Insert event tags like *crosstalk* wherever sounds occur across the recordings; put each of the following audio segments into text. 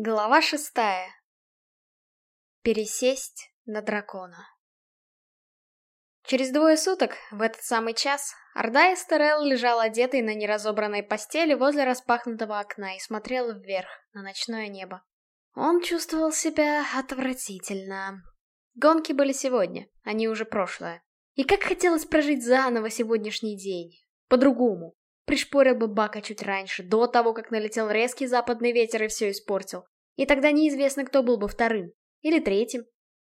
Глава шестая. Пересесть на дракона. Через двое суток, в этот самый час, Орда Эстерел лежал одетый на неразобранной постели возле распахнутого окна и смотрел вверх, на ночное небо. Он чувствовал себя отвратительно. Гонки были сегодня, они уже прошлое. И как хотелось прожить заново сегодняшний день. По-другому. Пришпорил бы Бака чуть раньше, до того, как налетел резкий западный ветер и все испортил. И тогда неизвестно, кто был бы вторым. Или третьим.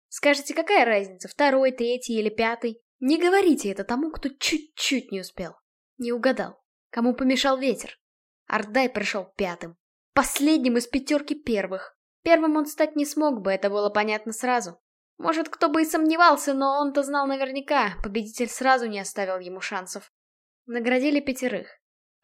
Скажете, какая разница, второй, третий или пятый? Не говорите это тому, кто чуть-чуть не успел. Не угадал. Кому помешал ветер? Ардай пришел пятым. Последним из пятерки первых. Первым он стать не смог бы, это было понятно сразу. Может, кто бы и сомневался, но он-то знал наверняка, победитель сразу не оставил ему шансов. Наградили пятерых.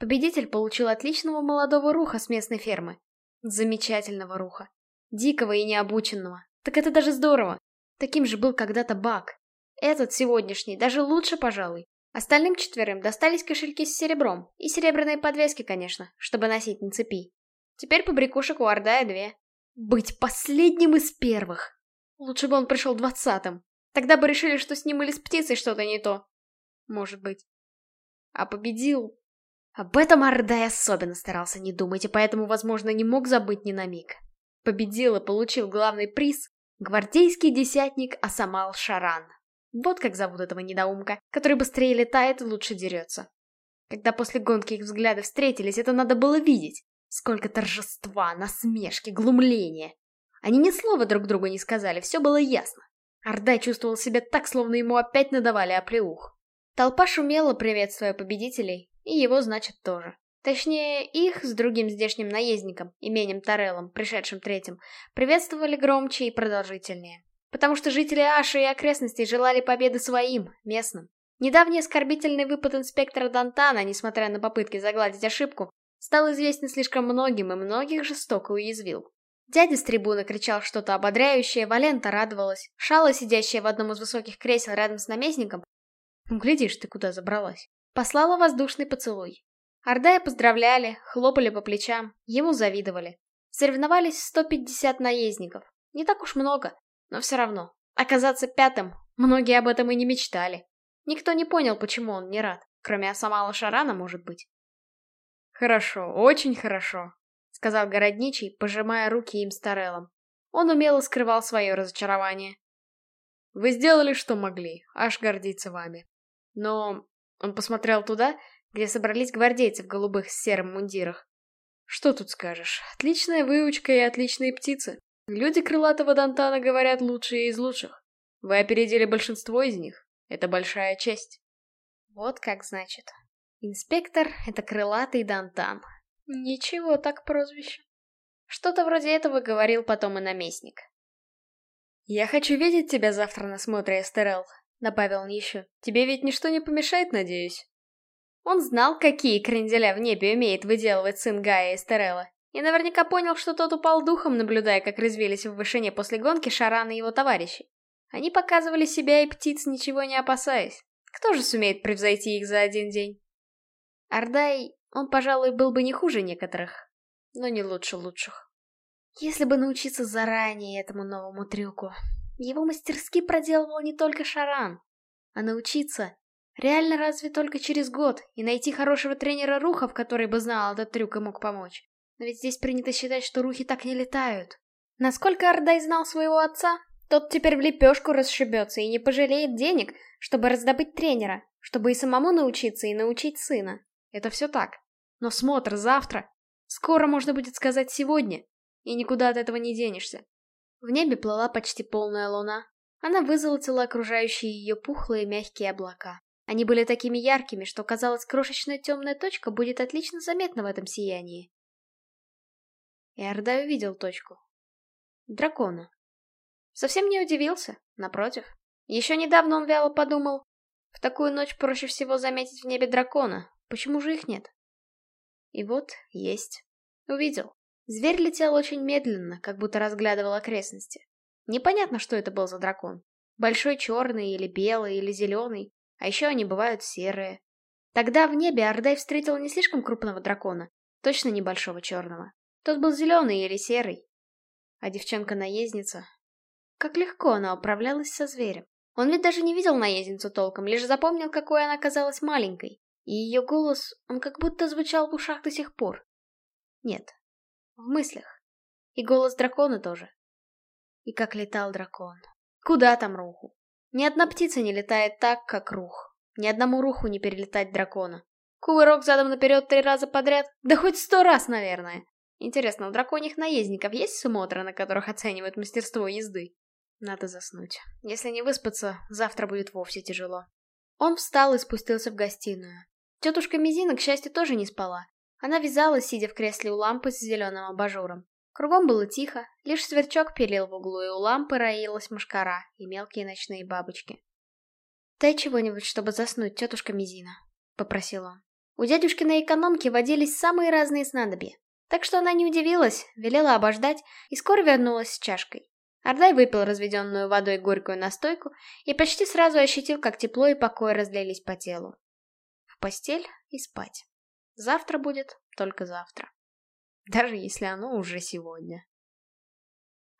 Победитель получил отличного молодого руха с местной фермы. Замечательного руха. Дикого и необученного. Так это даже здорово. Таким же был когда-то Бак. Этот сегодняшний даже лучше, пожалуй. Остальным четверым достались кошельки с серебром. И серебряные подвески, конечно, чтобы носить на цепи. Теперь побрякушек у Ордая две. Быть последним из первых. Лучше бы он пришел двадцатым. Тогда бы решили, что с ним или с птицей что-то не то. Может быть. А победил об этом Ардай особенно старался не думать, и поэтому, возможно, не мог забыть ни на миг. Победил и получил главный приз гвардейский десятник Асамал Шаран. Вот как зовут этого недоумка, который быстрее летает и лучше дерется. Когда после гонки их взгляды встретились, это надо было видеть. Сколько торжества, насмешки, глумления. Они ни слова друг другу не сказали, все было ясно. Ардай чувствовал себя так, словно ему опять надавали оплеух. Толпа шумела, приветствуя победителей, и его, значит, тоже. Точнее, их с другим здешним наездником, именем Тареллом, пришедшим третьим, приветствовали громче и продолжительнее. Потому что жители Аши и окрестностей желали победы своим, местным. Недавний оскорбительный выпад инспектора Дантана, несмотря на попытки загладить ошибку, стал известен слишком многим и многих жестоко уязвил. Дядя с трибуны кричал что-то ободряющее, Валента радовалась, Шала, сидящая в одном из высоких кресел рядом с наместником, глядишь ты куда забралась, Послала воздушный поцелуй. Ордая поздравляли, хлопали по плечам, ему завидовали. Соревновались 150 наездников. Не так уж много, но все равно. Оказаться пятым, многие об этом и не мечтали. Никто не понял, почему он не рад, кроме Асамала Шарана, может быть. «Хорошо, очень хорошо», — сказал городничий, пожимая руки им с Тарелом. Он умело скрывал свое разочарование. «Вы сделали, что могли, аж гордиться вами. Но он посмотрел туда, где собрались гвардейцы в голубых с серым мундирах. Что тут скажешь? Отличная выучка и отличные птицы. Люди крылатого Дантана говорят лучшие из лучших. Вы опередили большинство из них. Это большая честь. Вот как значит. Инспектор — это крылатый Дантан. Ничего так прозвище. Что-то вроде этого говорил потом и наместник. «Я хочу видеть тебя завтра на смотре, Эстерел», добавил еще. «Тебе ведь ничто не помешает, надеюсь?» Он знал, какие кренделя в небе умеет выделывать сын Гая и Стерелла, и наверняка понял, что тот упал духом, наблюдая, как развились в вышине после гонки Шаран и его товарищи. Они показывали себя и птиц, ничего не опасаясь. Кто же сумеет превзойти их за один день? Ардай, он, пожалуй, был бы не хуже некоторых, но не лучше лучших. Если бы научиться заранее этому новому трюку, его мастерски проделывал не только Шаран. А научиться реально разве только через год и найти хорошего тренера рухов, который бы знал этот трюк и мог помочь. Но ведь здесь принято считать, что рухи так не летают. Насколько Ардай знал своего отца, тот теперь в лепешку расшибется и не пожалеет денег, чтобы раздобыть тренера, чтобы и самому научиться, и научить сына. Это все так. Но смотр завтра. Скоро можно будет сказать сегодня. И никуда от этого не денешься. В небе плыла почти полная луна. Она вызолотила окружающие ее пухлые мягкие облака. Они были такими яркими, что казалось, крошечная темная точка будет отлично заметна в этом сиянии. И Ордай увидел точку. Дракона. Совсем не удивился, напротив. Еще недавно он вяло подумал, в такую ночь проще всего заметить в небе дракона, почему же их нет? И вот, есть. Увидел. Зверь летел очень медленно, как будто разглядывал окрестности. Непонятно, что это был за дракон. Большой черный или белый или зеленый, а еще они бывают серые. Тогда в небе Ордай встретил не слишком крупного дракона, точно небольшого черного. Тот был зеленый или серый. А девчонка-наездница... Как легко она управлялась со зверем. Он ведь даже не видел наездницу толком, лишь запомнил, какой она казалась маленькой. И ее голос, он как будто звучал в ушах до сих пор. Нет, в мыслях. И голос дракона тоже. И как летал дракон. Куда там руху? Ни одна птица не летает так, как рух. Ни одному руху не перелетать дракона. Кувырок задом наперед три раза подряд? Да хоть сто раз, наверное. Интересно, у драконьих наездников есть смотры, на которых оценивают мастерство езды? Надо заснуть. Если не выспаться, завтра будет вовсе тяжело. Он встал и спустился в гостиную. Тетушка Мизина, к счастью, тоже не спала. Она вязалась, сидя в кресле у лампы с зеленым абажуром. Кругом было тихо, лишь сверчок пилил в углу, и у лампы роилась мушкара и мелкие ночные бабочки. «Дай чего-нибудь, чтобы заснуть, тетушка Мизина», — попросил он. У дядюшкиной экономки водились самые разные снадобья. Так что она не удивилась, велела обождать и скоро вернулась с чашкой. Ардай выпил разведенную водой горькую настойку и почти сразу ощутил, как тепло и покой разлились по телу. В постель и спать. Завтра будет только завтра. Даже если оно уже сегодня.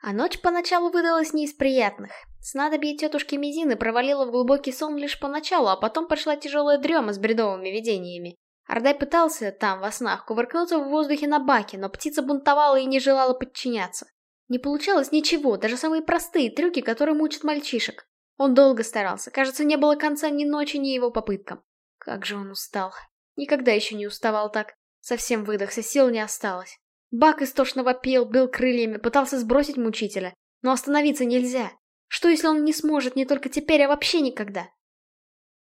А ночь поначалу выдалась не из приятных. Снадобье тетушки Мизины провалило в глубокий сон лишь поначалу, а потом пошла тяжелая дрема с бредовыми видениями. Ардай пытался там, во снах, кувыркнуться в воздухе на баке, но птица бунтовала и не желала подчиняться. Не получалось ничего, даже самые простые трюки, которые мучат мальчишек. Он долго старался, кажется, не было конца ни ночи, ни его попыткам. Как же он устал. Никогда еще не уставал так. Совсем выдохся, сил не осталось. Бак истошно вопил, бил крыльями, пытался сбросить мучителя. Но остановиться нельзя. Что если он не сможет не только теперь, а вообще никогда?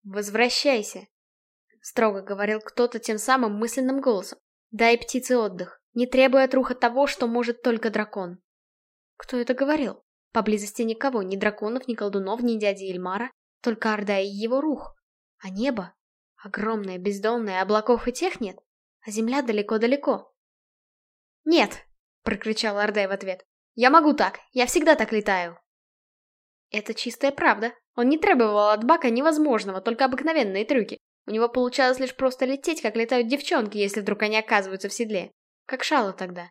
«Возвращайся», — строго говорил кто-то тем самым мысленным голосом. «Дай птице отдых, не требуя от руха того, что может только дракон». Кто это говорил? Поблизости никого, ни драконов, ни колдунов, ни дяди Эльмара, только Орда и его рух. А небо? Огромное, бездонное, облаков и тех нет, а земля далеко-далеко. «Нет!» — прокричал Ордай в ответ. «Я могу так, я всегда так летаю!» Это чистая правда. Он не требовал от Бака невозможного, только обыкновенные трюки. У него получалось лишь просто лететь, как летают девчонки, если вдруг они оказываются в седле. Как Шала тогда.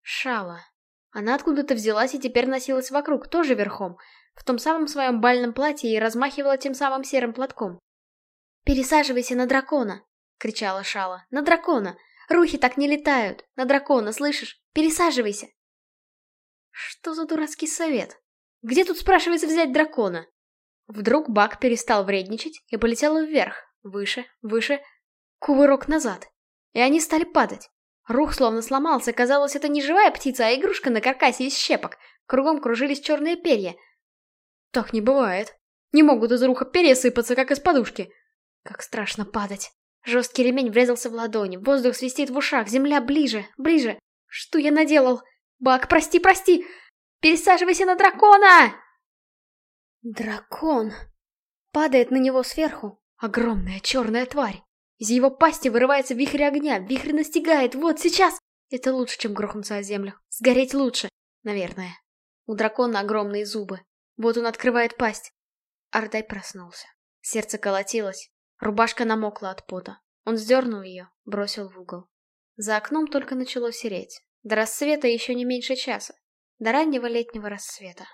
Шала. Она откуда-то взялась и теперь носилась вокруг, тоже верхом, в том самом своем бальном платье и размахивала тем самым серым платком. «Пересаживайся на дракона!» — кричала Шала. «На дракона! Рухи так не летают! На дракона, слышишь? Пересаживайся!» Что за дурацкий совет? Где тут, спрашивается, взять дракона? Вдруг Бак перестал вредничать и полетел вверх, выше, выше, кувырок назад. И они стали падать. Рух словно сломался, казалось, это не живая птица, а игрушка на каркасе из щепок. Кругом кружились черные перья. Так не бывает. Не могут из руха перья сыпаться, как из подушки. Как страшно падать. Жесткий ремень врезался в ладони, воздух свистит в ушах, земля ближе, ближе. Что я наделал? Бак, прости, прости! Пересаживайся на дракона! Дракон. Падает на него сверху. Огромная черная тварь. Из его пасти вырывается вихрь огня, вихрь настигает, вот, сейчас! Это лучше, чем грохнуться о землю. Сгореть лучше, наверное. У дракона огромные зубы. Вот он открывает пасть. Ардай проснулся. Сердце колотилось. Рубашка намокла от пота. Он сдернул ее, бросил в угол. За окном только начало сереть. До рассвета еще не меньше часа. До раннего летнего рассвета.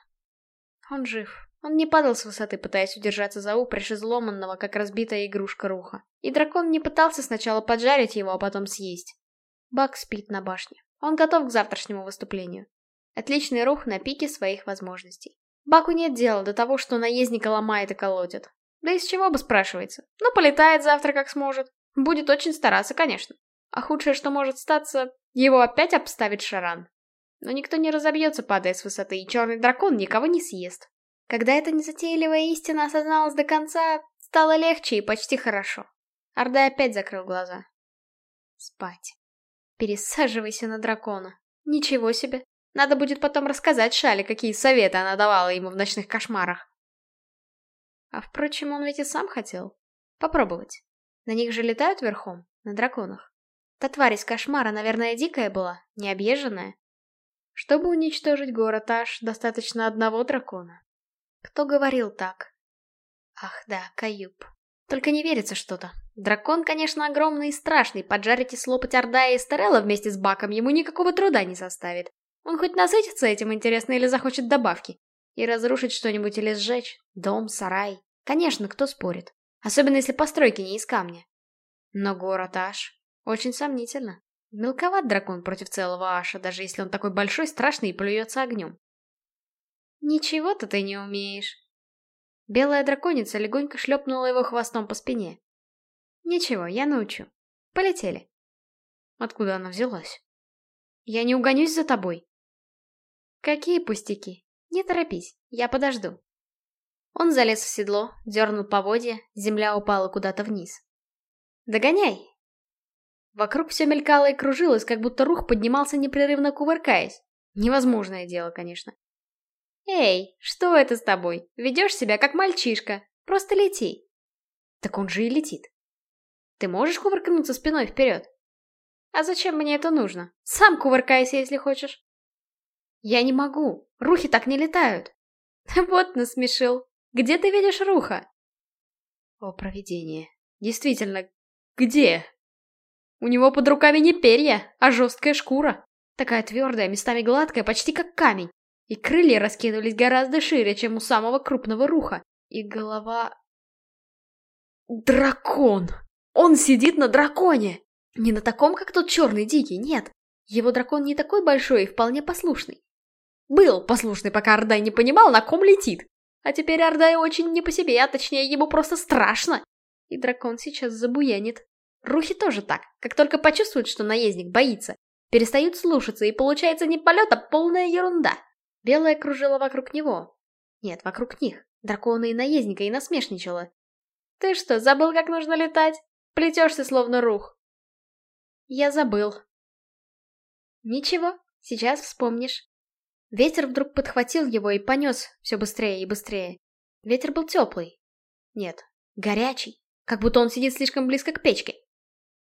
Он жив. Он не падал с высоты, пытаясь удержаться за упряжь изломанного, как разбитая игрушка руха. И дракон не пытался сначала поджарить его, а потом съесть. Бак спит на башне. Он готов к завтрашнему выступлению. Отличный рух на пике своих возможностей. Баку нет дела до того, что наездника ломает и колотит. Да из чего бы спрашивается. Ну, полетает завтра как сможет. Будет очень стараться, конечно. А худшее, что может статься, его опять обставит шаран. Но никто не разобьется, падая с высоты, и черный дракон никого не съест. Когда эта незатейливая истина осозналась до конца, стало легче и почти хорошо. Орда опять закрыл глаза. Спать. Пересаживайся на дракона. Ничего себе. Надо будет потом рассказать Шале, какие советы она давала ему в ночных кошмарах. А впрочем, он ведь и сам хотел. Попробовать. На них же летают верхом, на драконах. Та тварь из кошмара, наверное, дикая была, необъезженная. Чтобы уничтожить город Аш, достаточно одного дракона. Кто говорил так? Ах да, Каюб. Только не верится что-то. Дракон, конечно, огромный и страшный, поджарить и слопать Ордая и Старелла вместе с Баком ему никакого труда не составит. Он хоть насытится этим интересно или захочет добавки? И разрушить что-нибудь или сжечь? Дом, сарай? Конечно, кто спорит. Особенно если постройки не из камня. Но город Аш очень сомнительно. Мелковат дракон против целого Аша, даже если он такой большой, страшный и плюется огнем. Ничего-то ты не умеешь. Белая драконица легонько шлепнула его хвостом по спине. Ничего, я научу. Полетели. Откуда она взялась? Я не угонюсь за тобой. Какие пустяки. Не торопись, я подожду. Он залез в седло, дернул поводья, земля упала куда-то вниз. «Догоняй!» Вокруг все мелькало и кружилось, как будто рух поднимался непрерывно кувыркаясь. Невозможное дело, конечно. «Эй, что это с тобой? Ведешь себя как мальчишка. Просто лети». Так он же и летит. Ты можешь кувыркнуться спиной вперед? А зачем мне это нужно? Сам кувыркайся, если хочешь. Я не могу. Рухи так не летают. *laughs* Вот насмешил. Где ты видишь руха? О, провидение. Действительно, где? У него под руками не перья, а жесткая шкура. Такая твердая, местами гладкая, почти как камень. И крылья раскинулись гораздо шире, чем у самого крупного руха. И голова... Дракон! Он сидит на драконе! Не на таком, как тот черный дикий, нет. Его дракон не такой большой и вполне послушный. Был послушный, пока Ордай не понимал, на ком летит. А теперь Ордай очень не по себе, а точнее ему просто страшно. И дракон сейчас забуянит. Рухи тоже так, как только почувствуют, что наездник боится. Перестают слушаться, и получается не полет, а полная ерунда. Белая кружила вокруг него. Нет, вокруг них. Дракона и наездника и насмешничала. Ты что, забыл, как нужно летать? Плетешься, словно рух. Я забыл. Ничего, сейчас вспомнишь. Ветер вдруг подхватил его и понес все быстрее и быстрее. Ветер был теплый. Нет, горячий. Как будто он сидит слишком близко к печке.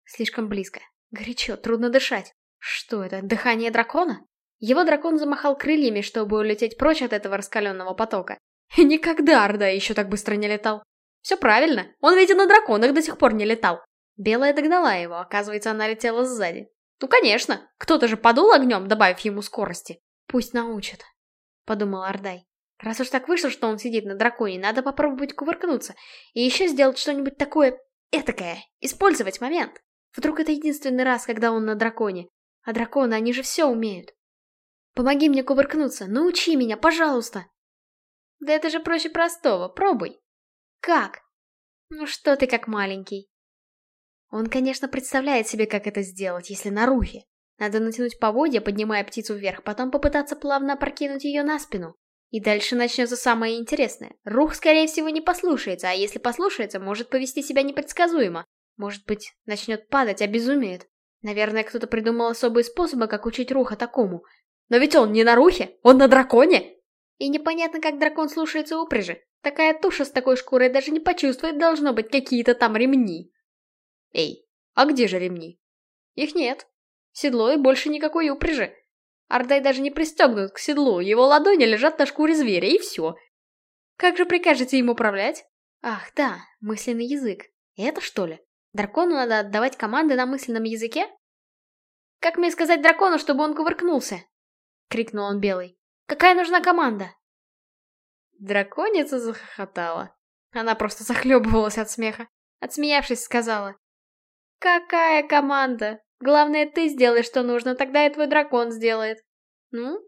Слишком близко. Горячо, трудно дышать. Что это, дыхание дракона? Его дракон замахал крыльями, чтобы улететь прочь от этого раскаленного потока. И никогда Орда еще так быстро не летал. Все правильно, он ведь и на драконах до сих пор не летал. Белая догнала его, оказывается, она летела сзади. Ну конечно, кто-то же подул огнем, добавив ему скорости. Пусть научит, подумал Ордай. Раз уж так вышло, что он сидит на драконе, надо попробовать кувыркнуться. И еще сделать что-нибудь такое этакое, использовать момент. Вдруг это единственный раз, когда он на драконе. А драконы, они же все умеют. Помоги мне кувыркнуться, научи меня, пожалуйста. Да это же проще простого, пробуй. Как? Ну что ты как маленький. Он, конечно, представляет себе, как это сделать, если на рухе. Надо натянуть поводья, поднимая птицу вверх, потом попытаться плавно опрокинуть ее на спину. И дальше начнется самое интересное. Рух, скорее всего, не послушается, а если послушается, может повести себя непредсказуемо. Может быть, начнет падать, обезумеет. Наверное, кто-то придумал особые способы, как учить Руха такому. Но ведь он не на рухе, он на драконе! И непонятно, как дракон слушается упряжи. Такая туша с такой шкурой даже не почувствует, должно быть, какие-то там ремни. Эй, а где же ремни? Их нет. Седло и больше никакой упряжи. Ардай даже не пристегнут к седлу, его ладони лежат на шкуре зверя, и все. Как же прикажете им управлять? Ах, да, мысленный язык. Это что ли? Дракону надо отдавать команды на мысленном языке? Как мне сказать дракону, чтобы он кувыркнулся? — крикнул он белый. «Какая нужна команда?» Драконица захохотала. Она просто захлебывалась от смеха. Отсмеявшись, сказала. «Какая команда? Главное, ты сделаешь, что нужно, тогда и твой дракон сделает. Ну?»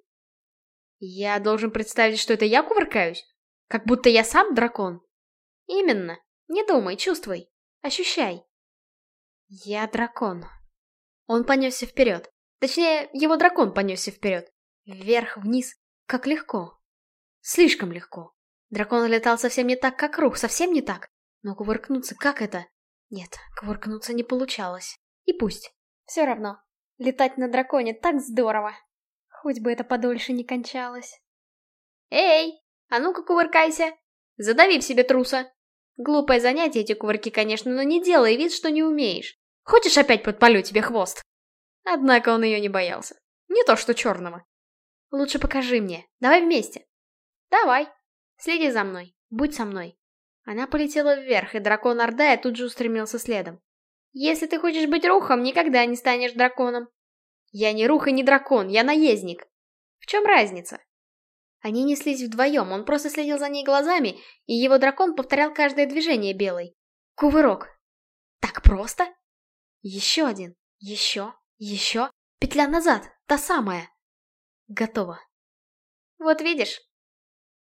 «Я должен представить, что это я кувыркаюсь? Как будто я сам дракон?» «Именно. Не думай, чувствуй. Ощущай». «Я дракон». Он понесся вперед. Точнее, его дракон понесся вперед. Вверх-вниз, как легко. Слишком легко. Дракон летал совсем не так, как Рух, совсем не так. Но кувыркнуться как это? Нет, кувыркнуться не получалось. И пусть. Все равно. Летать на драконе так здорово. Хоть бы это подольше не кончалось. Эй, а ну-ка кувыркайся. Задави в себе труса. Глупое занятие эти кувырки, конечно, но не делай вид, что не умеешь. Хочешь опять подпалю тебе хвост? Однако он ее не боялся. Не то что черного. Лучше покажи мне. Давай вместе. Давай. Следи за мной. Будь со мной. Она полетела вверх, и дракон Ордая тут же устремился следом. Если ты хочешь быть рухом, никогда не станешь драконом. Я не рух и не дракон, я наездник. чем разница? Они неслись вдвоем, он просто следил за ней глазами, и его дракон повторял каждое движение белой. Кувырок. Так просто? Еще один. Еще. Еще. Петля назад. Та самая. Готово. Вот видишь?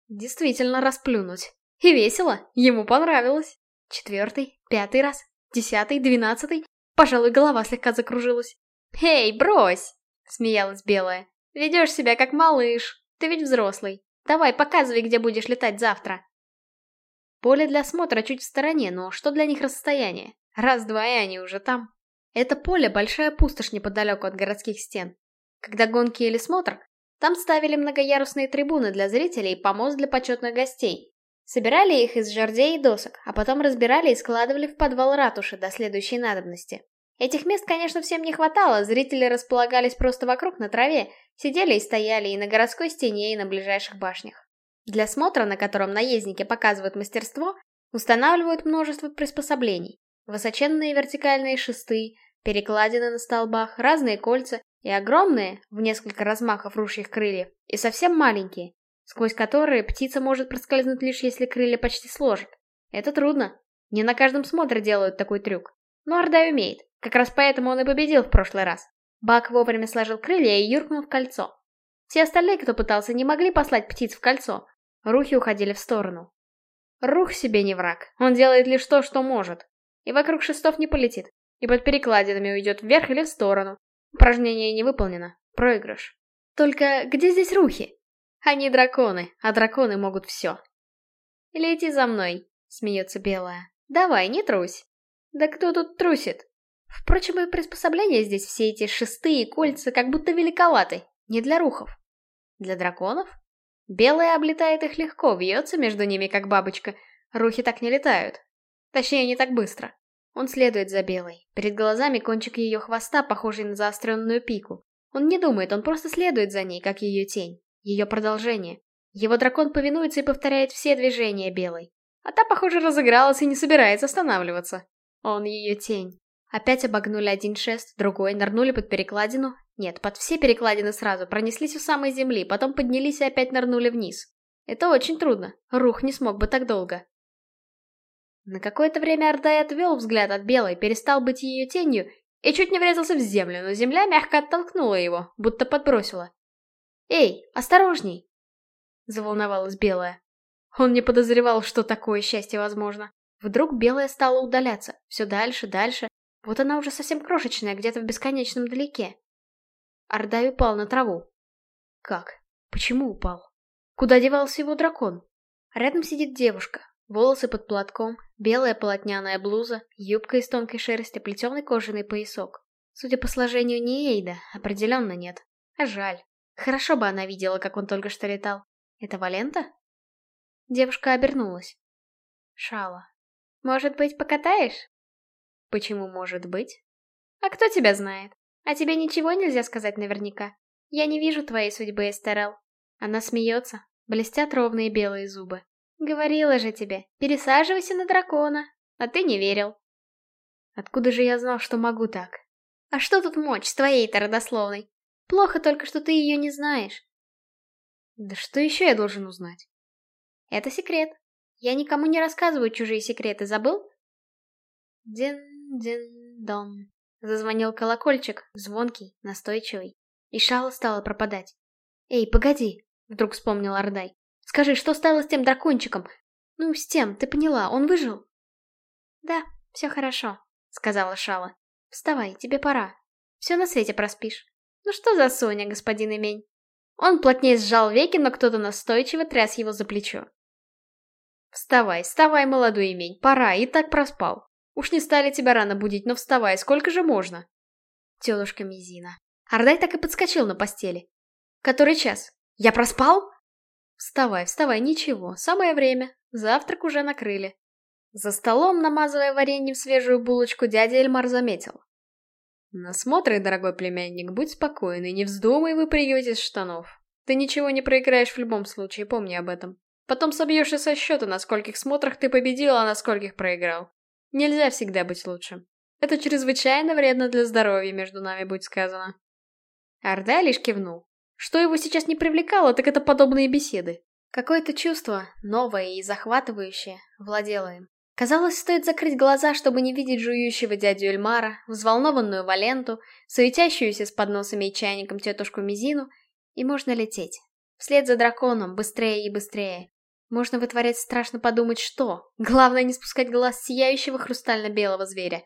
Действительно расплюнуть. И весело. Ему понравилось. Четвертый, пятый раз, десятый, двенадцатый. Пожалуй, голова слегка закружилась. «Эй, брось!» — смеялась Белая. «Ведешь себя как малыш. Ты ведь взрослый. Давай, показывай, где будешь летать завтра». Поле для смотра чуть в стороне, но что для них расстояние? Раз-два, и они уже там. Это поле — большая пустошь неподалеку от городских стен. Когда гонки или смотр, там ставили многоярусные трибуны для зрителей и помост для почетных гостей. Собирали их из жердей и досок, а потом разбирали и складывали в подвал ратуши до следующей надобности. Этих мест, конечно, всем не хватало, зрители располагались просто вокруг на траве, сидели и стояли и на городской стене, и на ближайших башнях. Для смотра, на котором наездники показывают мастерство, устанавливают множество приспособлений. Высоченные вертикальные шесты, перекладины на столбах, разные кольца и огромные, в несколько размахов ружьих крыльев, и совсем маленькие, сквозь которые птица может проскользнуть лишь если крылья почти сложат. Это трудно. Не на каждом смотре делают такой трюк. Но Ордай умеет. Как раз поэтому он и победил в прошлый раз. Бак вовремя сложил крылья и юркнул в кольцо. Все остальные, кто пытался, не могли послать птиц в кольцо. Рухи уходили в сторону. Рух себе не враг. Он делает лишь то, что может. И вокруг шестов не полетит. И под перекладинами уйдет вверх или в сторону. Упражнение не выполнено. Проигрыш. Только где здесь рухи? Они драконы, а драконы могут все. «Лети за мной», — смеется Белая. «Давай, не трусь». «Да кто тут трусит?» Впрочем, и приспособления здесь все эти шестые кольца как будто великоваты. Не для рухов. Для драконов? Белая облетает их легко, вьется между ними, как бабочка. Рухи так не летают. Точнее, не так быстро. Он следует за белой. Перед глазами кончик ее хвоста, похожий на заостренную пику. Он не думает, он просто следует за ней, как ее тень. Ее продолжение. Его дракон повинуется и повторяет все движения белой. А та, похоже, разыгралась и не собирается останавливаться. Он ее тень. Опять обогнули один шест, другой, нырнули под перекладину. Нет, под все перекладины сразу, пронеслись у самой земли, потом поднялись и опять нырнули вниз. Это очень трудно. Рух не смог бы так долго. На какое-то время Ордай отвел взгляд от белой, перестал быть ее тенью и чуть не врезался в землю, но земля мягко оттолкнула его, будто подбросила. «Эй, осторожней!» Заволновалась белая. Он не подозревал, что такое счастье возможно. Вдруг белая стала удаляться, все дальше, дальше, вот она уже совсем крошечная, где-то в бесконечном далеке. Ордай упал на траву. Как? Почему упал? Куда девался его дракон? Рядом сидит девушка. Волосы под платком, белая полотняная блуза, юбка из тонкой шерсти, плетеный кожаный поясок. Судя по сложению, не Эйда, определенно нет. А жаль. Хорошо бы она видела, как он только что летал. Это Валента? Девушка обернулась. Шала. Может быть, покатаешь? Почему может быть? А кто тебя знает? А тебе ничего нельзя сказать наверняка. Я не вижу твоей судьбы, Эстерел. Она смеется, блестят ровные белые зубы. Говорила же тебе, пересаживайся на дракона. А ты не верил. Откуда же я знал, что могу так? А что тут мочь с твоей-то родословной? Плохо только, что ты ее не знаешь. Да что еще я должен узнать? Это секрет. Я никому не рассказываю чужие секреты, забыл? Дин Дин-дон. Зазвонил колокольчик, звонкий, настойчивый. И шала стала пропадать. «Эй, погоди!» — вдруг вспомнил Ордай. «Скажи, что стало с тем дракончиком? Ну, с тем, ты поняла, он выжил?» «Да, все хорошо», — сказала Шала. «Вставай, тебе пора. Все на свете проспишь». «Ну что за Соня, господин Имень?» Он плотнее сжал веки, но кто-то настойчиво тряс его за плечо. «Вставай, вставай, молодой имень, пора, и так проспал». Уж не стали тебя рано будить, но вставай, сколько же можно? Тетушка Мизина. Ардай так и подскочил на постели. Который час? Я проспал? Вставай, вставай, ничего, самое время. Завтрак уже накрыли. За столом, намазывая вареньем свежую булочку, дядя Эльмар заметил. Насмотры, дорогой племянник, будь спокойный, не вздумай выпрыгивать из штанов. Ты ничего не проиграешь в любом случае, помни об этом. Потом собьешься со счета, на скольких смотрах ты победил, а на скольких проиграл. Нельзя всегда быть лучшим. Это чрезвычайно вредно для здоровья, между нами будет сказано. Орда лишь кивнул. Что его сейчас не привлекало, так это подобные беседы. Какое-то чувство, новое и захватывающее, владело им. Казалось, стоит закрыть глаза, чтобы не видеть жующего дядю Эльмара, взволнованную Валенту, суетящуюся с подносами и чайником тетушку Мизину, и можно лететь. Вслед за драконом, быстрее и быстрее. Можно вытворять страшно подумать, что. Главное не спускать глаз сияющего хрустально-белого зверя.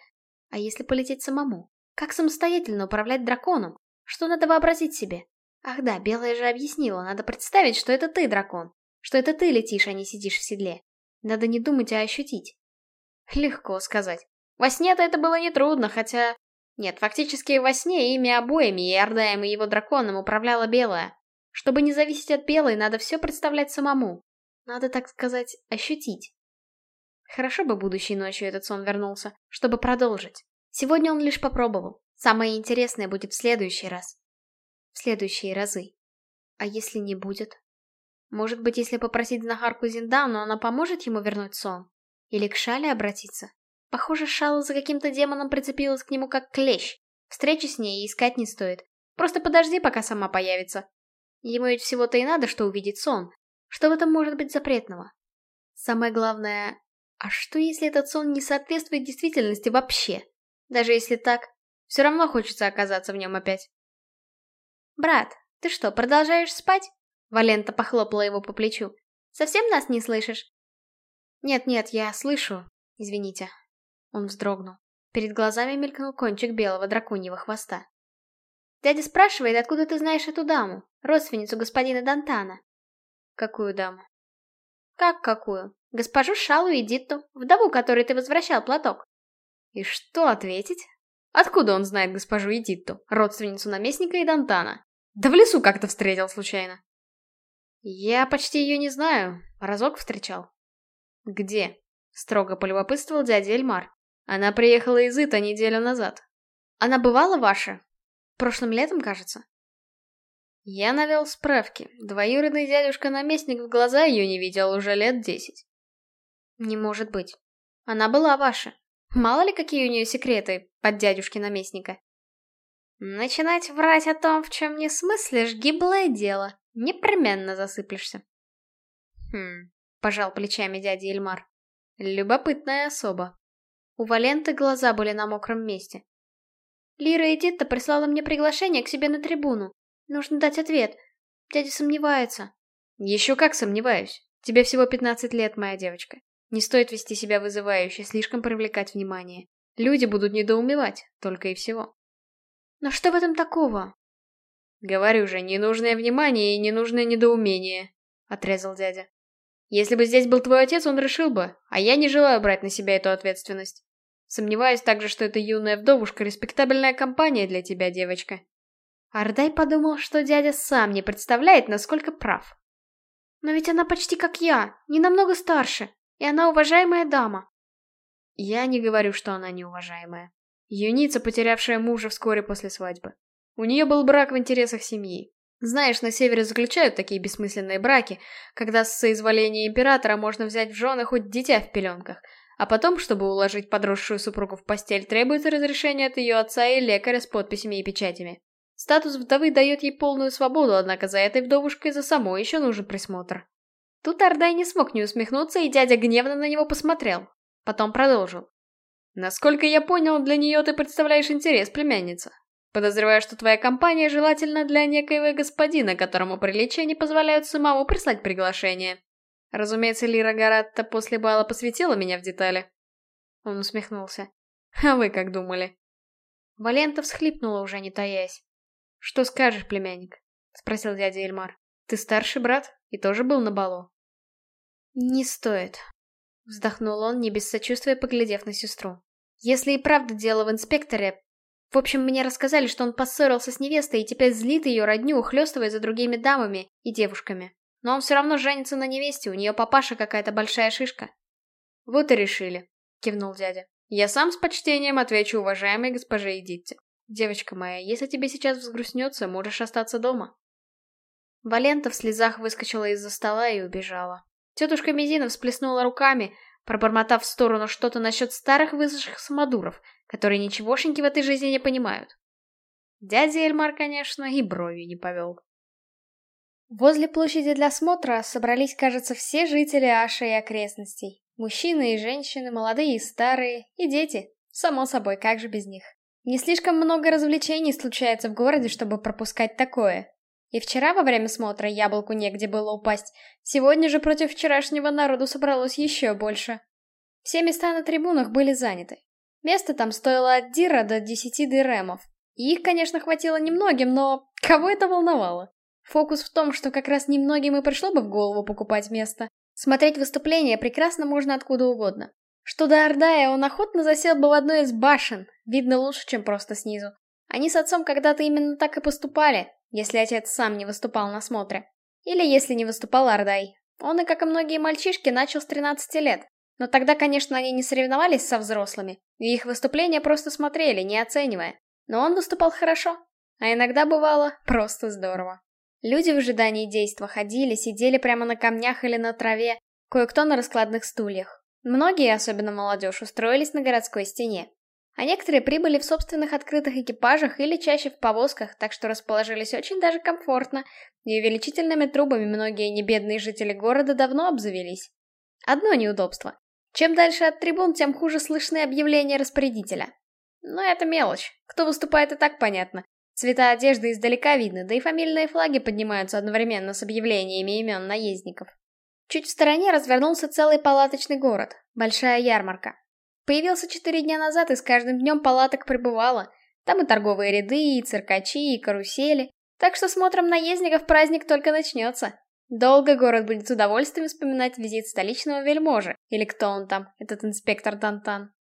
А если полететь самому? Как самостоятельно управлять драконом? Что надо вообразить себе? Ах да, Белая же объяснила, надо представить, что это ты дракон. Что это ты летишь, а не сидишь в седле. Надо не думать, а ощутить. Легко сказать. Во сне-то это было нетрудно, хотя... Нет, фактически во сне ими обоими, и Ордаем, и его драконом, управляла Белая. Чтобы не зависеть от Белой, надо все представлять самому. Надо, так сказать, ощутить. Хорошо бы будущей ночью этот сон вернулся, чтобы продолжить. Сегодня он лишь попробовал. Самое интересное будет в следующий раз. В следующие разы. А если не будет? Может быть, если попросить знахарку Зиндану, она поможет ему вернуть сон? Или к Шале обратиться? Похоже, Шала за каким-то демоном прицепилась к нему как клещ. Встречи с ней искать не стоит. Просто подожди, пока сама появится. Ему ведь всего-то и надо, что увидеть сон. Что в этом может быть запретного? Самое главное, а что если этот сон не соответствует действительности вообще? Даже если так, все равно хочется оказаться в нем опять. «Брат, ты что, продолжаешь спать?» Валента похлопала его по плечу. «Совсем нас не слышишь?» «Нет-нет, я слышу. Извините». Он вздрогнул. Перед глазами мелькнул кончик белого драконьего хвоста. «Дядя спрашивает, откуда ты знаешь эту даму, родственницу господина Дантана?» «Какую даму?» «Как какую? Госпожу Шалу и Дитту, вдову, которой ты возвращал платок». «И что ответить?» Откуда он знает госпожу Эдитту, родственницу наместника и Дантана? Да в лесу как-то встретил случайно. Я почти ее не знаю, разок встречал. Где? Строго полюбопытствовал дядя Эльмар. Она приехала из Ита неделю назад. Она бывала ваша? Прошлым летом, кажется? Я навел справки. Двоюродный дядюшка-наместник в глаза ее не видел уже лет десять. Не может быть. Она была ваша. Мало ли какие у нее секреты под дядюшки наместника. Начинать врать о том, в чем не смыслишь, гиблое дело. Непременно засыплешься. Хм, пожал плечами дядя Эльмар. Любопытная особа. У Валенты глаза были на мокром месте. Лира и Дитта прислала мне приглашение к себе на трибуну. Нужно дать ответ. Дядя сомневается. Еще как сомневаюсь. Тебе всего 15 лет, моя девочка. Не стоит вести себя вызывающе, слишком привлекать внимание. Люди будут недоумевать, только и всего. Но что в этом такого? Говорю же, ненужное внимание и ненужное недоумение, отрезал дядя. Если бы здесь был твой отец, он решил бы, а я не желаю брать на себя эту ответственность. Сомневаюсь также, что эта юная вдовушка — респектабельная компания для тебя, девочка. Ардай подумал, что дядя сам не представляет, насколько прав. Но ведь она почти как я, не намного старше. И она уважаемая дама. Я не говорю, что она неуважаемая. Юница, потерявшая мужа вскоре после свадьбы. У нее был брак в интересах семьи. Знаешь, на севере заключают такие бессмысленные браки, когда с соизволения императора можно взять в жены хоть дитя в пеленках, а потом, чтобы уложить подросшую супругу в постель, требуется разрешение от ее отца и лекаря с подписями и печатями. Статус вдовы дает ей полную свободу, однако за этой вдовушкой за самой еще нужен присмотр. Тут Ардай не смог не усмехнуться, и дядя гневно на него посмотрел. Потом продолжил. «Насколько я понял, для нее ты представляешь интерес, племянница. Подозреваю, что твоя компания желательна для некоего господина, которому приличия не позволяют самому прислать приглашение. Разумеется, Лира Гаратта после бала посвятила меня в детали». Он усмехнулся. «А вы как думали?» Валента всхлипнула, уже не таясь. «Что скажешь, племянник?» — спросил дядя Эльмар. «Ты старший брат и тоже был на балу?» «Не стоит», — вздохнул он, не без сочувствия поглядев на сестру. «Если и правда дело в инспекторе... В общем, мне рассказали, что он поссорился с невестой и теперь злит ее родню, ухлёстывая за другими дамами и девушками. Но он все равно женится на невесте, у нее папаша какая-то большая шишка». «Вот и решили», — кивнул дядя. «Я сам с почтением отвечу уважаемой госпоже Эдитте. Девочка моя, если тебе сейчас взгрустнется, можешь остаться дома». Валента в слезах выскочила из-за стола и убежала. Тетушка Мизина всплеснула руками, пробормотав в сторону что-то насчет старых высохших самодуров, которые ничегошеньки в этой жизни не понимают. Дядя Эльмар, конечно, и бровью не повел. Возле площади для смотра собрались, кажется, все жители Аши и окрестностей. Мужчины и женщины, молодые и старые, и дети. Само собой, как же без них. Не слишком много развлечений случается в городе, чтобы пропускать такое. И вчера во время смотра яблоку негде было упасть. Сегодня же против вчерашнего народу собралось еще больше. Все места на трибунах были заняты. Место там стоило от дира до десяти диремов. И их, конечно, хватило немногим, но кого это волновало? Фокус в том, что как раз немногим и пришло бы в голову покупать место. Смотреть выступление прекрасно можно откуда угодно. Что до Ордая, он охотно засел бы в одной из башен, видно лучше, чем просто снизу. Они с отцом когда-то именно так и поступали, если отец сам не выступал на смотре. Или если не выступал Ордай. Он и, как и многие мальчишки, начал с 13 лет. Но тогда, конечно, они не соревновались со взрослыми, и их выступления просто смотрели, не оценивая. Но он выступал хорошо, а иногда бывало просто здорово. Люди в ожидании действа ходили, сидели прямо на камнях или на траве, кое-кто на раскладных стульях. Многие, особенно молодежь, устроились на городской стене. А некоторые прибыли в собственных открытых экипажах или чаще в повозках, так что расположились очень даже комфортно, и увеличительными трубами многие небедные жители города давно обзавелись. Одно неудобство. Чем дальше от трибун, тем хуже слышны объявления распорядителя. Но это мелочь. Кто выступает и так понятно. Цвета одежды издалека видно, да и фамильные флаги поднимаются одновременно с объявлениями имен наездников. Чуть в стороне развернулся целый палаточный город, большая ярмарка. Появился четыре дня назад, и с каждым днем палаток прибывало. Там и торговые ряды, и циркачи, и карусели. Так что смотром наездников праздник только начнется. Долго город будет с удовольствием вспоминать визит столичного вельможи, или кто он там, этот инспектор Дантан.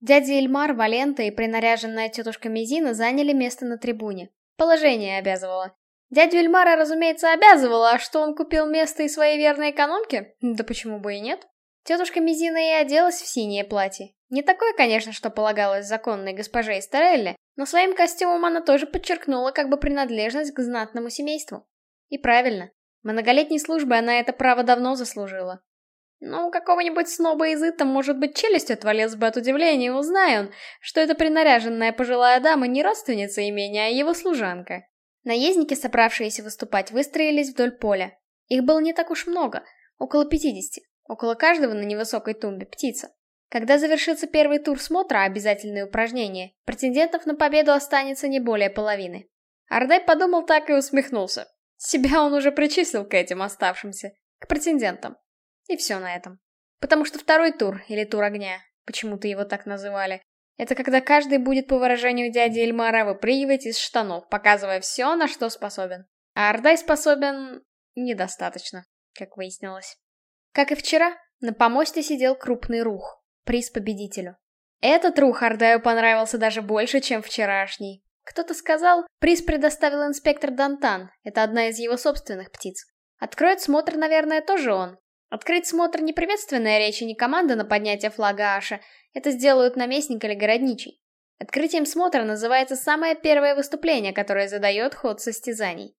Дядя Эльмар, Валента и принаряженная тетушка Мизина заняли место на трибуне. Положение обязывало. Дядю Эльмара, разумеется, обязывало, а что он купил место и своей верной экономки? Да почему бы и нет? Тетушка Мизина и оделась в синее платье. Не такое, конечно, что полагалось законной госпоже Эстерелле, но своим костюмом она тоже подчеркнула как бы принадлежность к знатному семейству. И правильно. Многолетней службы она это право давно заслужила. Но у какого-нибудь сноба из Ита, может быть, челюсть отвалилась бы от удивления, узнай он, что эта принаряженная пожилая дама не родственница имения, а его служанка. Наездники, собравшиеся выступать, выстроились вдоль поля. Их было не так уж много, около пятидесяти. Около каждого на невысокой тумбе птица. Когда завершится первый тур смотра, обязательные упражнения, претендентов на победу останется не более половины. Ардай подумал так и усмехнулся. Себя он уже причислил к этим оставшимся, к претендентам. И все на этом. Потому что второй тур, или тур огня, почему-то его так называли, это когда каждый будет, по выражению дяди Эльмара, выпрыгивать из штанов, показывая все, на что способен. А Ардай способен... недостаточно, как выяснилось. Как и вчера, на помосте сидел крупный рух, приз победителю. Этот рух Ардаю понравился даже больше, чем вчерашний. Кто-то сказал, приз предоставил инспектор Дантан, это одна из его собственных птиц. Откроет смотр, наверное, тоже он. Открыть смотр не приветственная речь и не команда на поднятие флага Аша, это сделают наместник или городничий. Открытием смотра называется самое первое выступление, которое задает ход состязаний.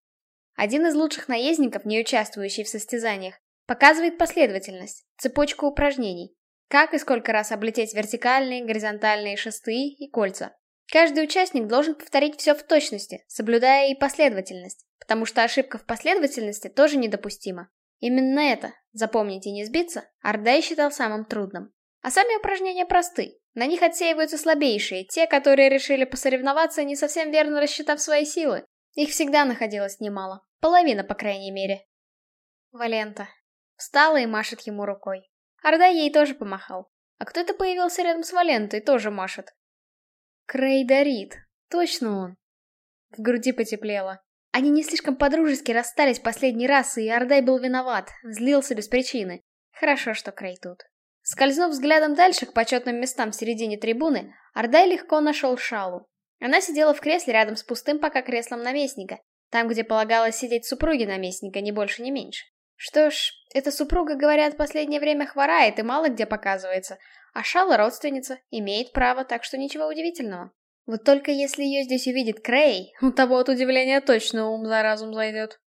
Один из лучших наездников, не участвующий в состязаниях, Показывает последовательность, цепочку упражнений. Как и сколько раз облететь вертикальные, горизонтальные шесты и кольца. Каждый участник должен повторить все в точности, соблюдая и последовательность, потому что ошибка в последовательности тоже недопустима. Именно это, запомнить и не сбиться, Ардай считал самым трудным. А сами упражнения просты. На них отсеиваются слабейшие, те, которые решили посоревноваться, не совсем верно рассчитав свои силы. Их всегда находилось немало. Половина, по крайней мере. Валента. Встала и машет ему рукой. Орда ей тоже помахал. А кто-то появился рядом с Валентой, тоже машет. Крейдорит. Точно он. В груди потеплело. Они не слишком подружески расстались последний раз, и Ордай был виноват, злился без причины. Хорошо, что Крей тут. Скользнув взглядом дальше к почетным местам в середине трибуны, Ордай легко нашел Шалу. Она сидела в кресле рядом с пустым пока креслом наместника, там, где полагалось сидеть супруги наместника, ни больше, ни меньше. Что ж, эта супруга, говорят, в последнее время хворает и мало где показывается, а Шала родственница, имеет право, так что ничего удивительного. Вот только если ее здесь увидит Крей, *laughs* у того от удивления точно ум за разум зайдет.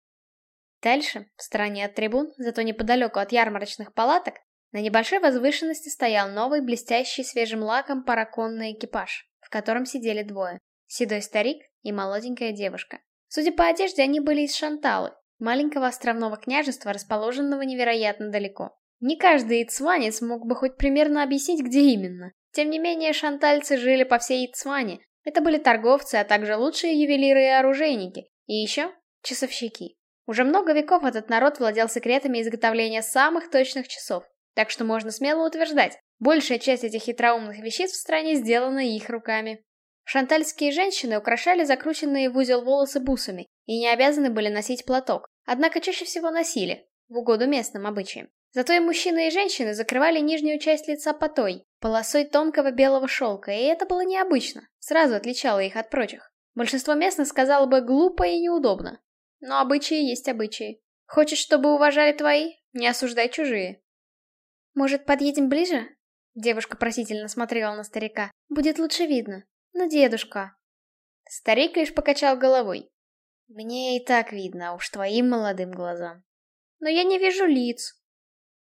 Дальше, в стороне от трибун, зато неподалеку от ярмарочных палаток, на небольшой возвышенности стоял новый, блестящий свежим лаком параконный экипаж, в котором сидели двое. Седой старик и молоденькая девушка. Судя по одежде, они были из Шанталы, маленького островного княжества, расположенного невероятно далеко. Не каждый ицванец мог бы хоть примерно объяснить, где именно. Тем не менее, шантальцы жили по всей Ицване. Это были торговцы, а также лучшие ювелиры и оружейники. И еще часовщики. Уже много веков этот народ владел секретами изготовления самых точных часов. Так что можно смело утверждать, большая часть этих хитроумных вещиц в стране сделана их руками. Шантальские женщины украшали закрученные в узел волосы бусами и не обязаны были носить платок, однако чаще всего носили, в угоду местным обычаям. Зато и мужчины и женщины закрывали нижнюю часть лица потой, полосой тонкого белого шелка, и это было необычно, сразу отличало их от прочих. Большинство местных сказало бы глупо и неудобно. Но обычаи есть обычаи. Хочешь, чтобы уважали твои? Не осуждай чужие. Может, подъедем ближе? Девушка просительно смотрела на старика. Будет лучше видно. Ну, дедушка. Старик лишь покачал головой. Мне и так видно, уж твоим молодым глазам. Но я не вижу лиц.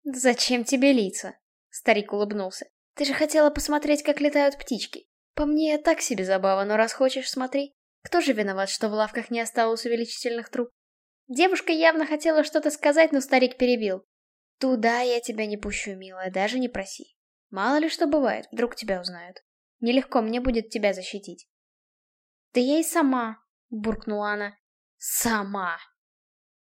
«Зачем тебе лица?» Старик улыбнулся. «Ты же хотела посмотреть, как летают птички. По мне, так себе забава, но раз хочешь, смотри. Кто же виноват, что в лавках не осталось увеличительных труб?» Девушка явно хотела что-то сказать, но старик перебил. «Туда я тебя не пущу, милая, даже не проси. Мало ли что бывает, вдруг тебя узнают. Нелегко мне будет тебя защитить». «Да я и сама», — буркнула она. «Сама!»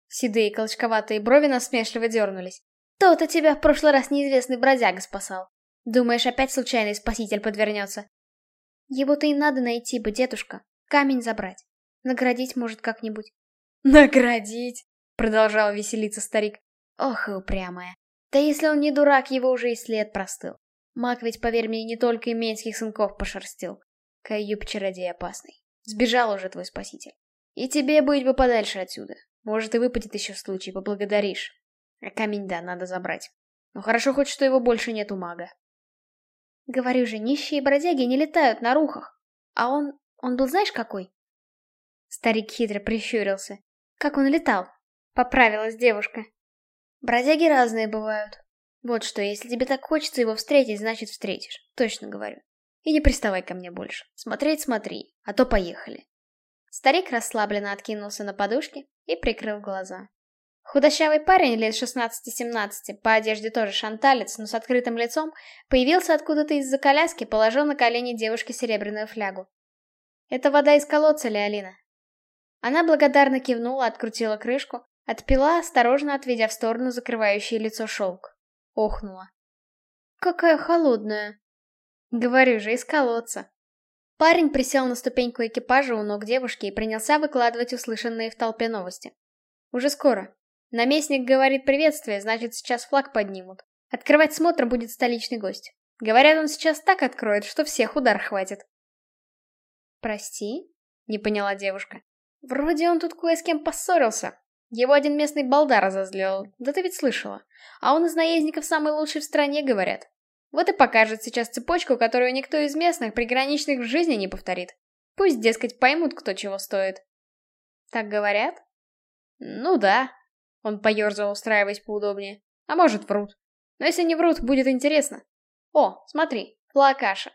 Седые колчковатые брови насмешливо дернулись. То-то тебя в прошлый раз неизвестный бродяга спасал. Думаешь, опять случайный спаситель подвернется? Его-то и надо найти бы, дедушка. Камень забрать. Наградить может как-нибудь. Наградить? Продолжал веселиться старик. Ох и упрямая. Да если он не дурак, его уже и след простыл. Маг ведь, поверь мне, не только именских сынков пошерстил. Каюб-чародей опасный. Сбежал уже твой спаситель. И тебе быть бы подальше отсюда. Может и выпадет еще случай, поблагодаришь. А камень, да, надо забрать. Но хорошо хоть, что его больше нет у мага. Говорю же, нищие бродяги не летают на рухах. А он... он был знаешь какой? Старик хитро прищурился. Как он летал? Поправилась девушка. Бродяги разные бывают. Вот что, если тебе так хочется его встретить, значит встретишь. Точно говорю. И не приставай ко мне больше. Смотреть смотри, а то поехали. Старик расслабленно откинулся на подушке и прикрыл глаза. Худощавый парень лет 16-17, по одежде тоже шанталец, но с открытым лицом, появился откуда-то из-за коляски, положил на колени девушке серебряную флягу. «Это вода из колодца, Леолина». Она благодарно кивнула, открутила крышку, отпила, осторожно отведя в сторону закрывающее лицо шелк. Охнула. «Какая холодная!» «Говорю же, из колодца». Парень присел на ступеньку экипажа у ног девушки и принялся выкладывать услышанные в толпе новости. «Уже скоро. Наместник говорит приветствие, значит сейчас флаг поднимут. Открывать смотр будет столичный гость. Говорят, он сейчас так откроет, что всех удар хватит. Прости? Не поняла девушка. Вроде он тут кое с кем поссорился. Его один местный балда разозлил, да ты ведь слышала. А он из наездников самый лучший в стране, говорят. Вот и покажет сейчас цепочку, которую никто из местных приграничных в жизни не повторит. Пусть, дескать, поймут, кто чего стоит. Так говорят? Ну да, он поерзал, устраиваясь поудобнее. А может, врут. Но если не врут, будет интересно. О, смотри, флакаша.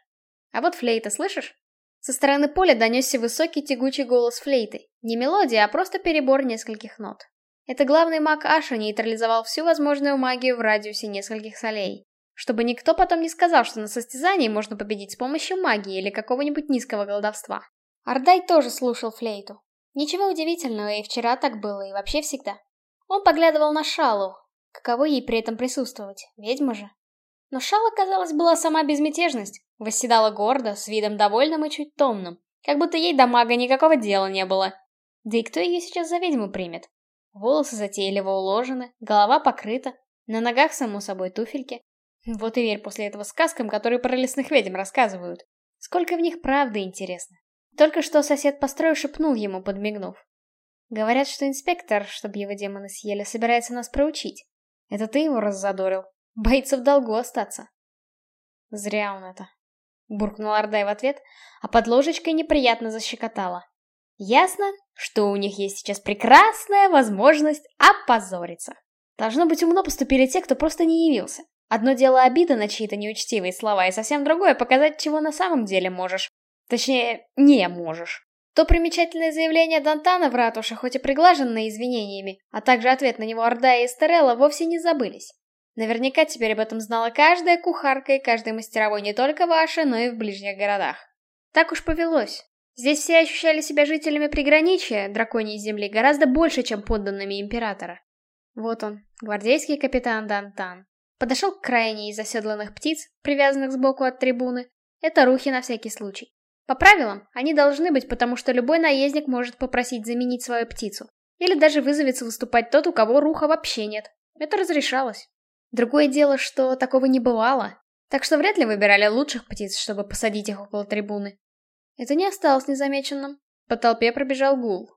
А вот флейта, слышишь? Со стороны поля донесся высокий тягучий голос флейты. Не мелодия, а просто перебор нескольких нот. Это главный маг Аша нейтрализовал всю возможную магию в радиусе нескольких солей. Чтобы никто потом не сказал, что на состязании можно победить с помощью магии или какого-нибудь низкого колдовства. Ардай тоже слушал флейту. Ничего удивительного, и вчера так было, и вообще всегда. Он поглядывал на Шалу. Каково ей при этом присутствовать, ведьма же. Но Шала, казалось, была сама безмятежность. Восседала гордо, с видом довольным и чуть томным. Как будто ей до мага никакого дела не было. Да и кто ее сейчас за ведьму примет? Волосы затейливо уложены, голова покрыта, на ногах, само собой, туфельки. Вот и верь после этого сказкам, которые про лесных ведьм рассказывают. Сколько в них правды, интересно. Только что сосед по строю шепнул ему, подмигнув. Говорят, что инспектор, чтобы его демоны съели, собирается нас проучить. Это ты его раззадорил. Боится в долгу остаться. Зря он это. Буркнул Ардай в ответ, а под ложечкой неприятно защекотала. Ясно, что у них есть сейчас прекрасная возможность опозориться. Должно быть, умно поступили те, кто просто не явился. Одно дело обида на чьи-то неучтивые слова, и совсем другое показать, чего на самом деле можешь. Точнее, не можешь. То примечательное заявление Дантана в ратуше, хоть и приглаженное извинениями, а также ответ на него Орда и Эстерелла вовсе не забылись. Наверняка теперь об этом знала каждая кухарка и каждый мастеровой не только ваша, но и в ближних городах. Так уж повелось. Здесь все ощущали себя жителями приграничья, драконьей земли, гораздо больше, чем подданными императора. Вот он, гвардейский капитан Дантан. Подошел к крайней из оседланных птиц, привязанных сбоку от трибуны. Это рухи на всякий случай. По правилам, они должны быть, потому что любой наездник может попросить заменить свою птицу. Или даже вызовется выступать тот, у кого руха вообще нет. Это разрешалось. Другое дело, что такого не бывало. Так что вряд ли выбирали лучших птиц, чтобы посадить их около трибуны. Это не осталось незамеченным. По толпе пробежал гул.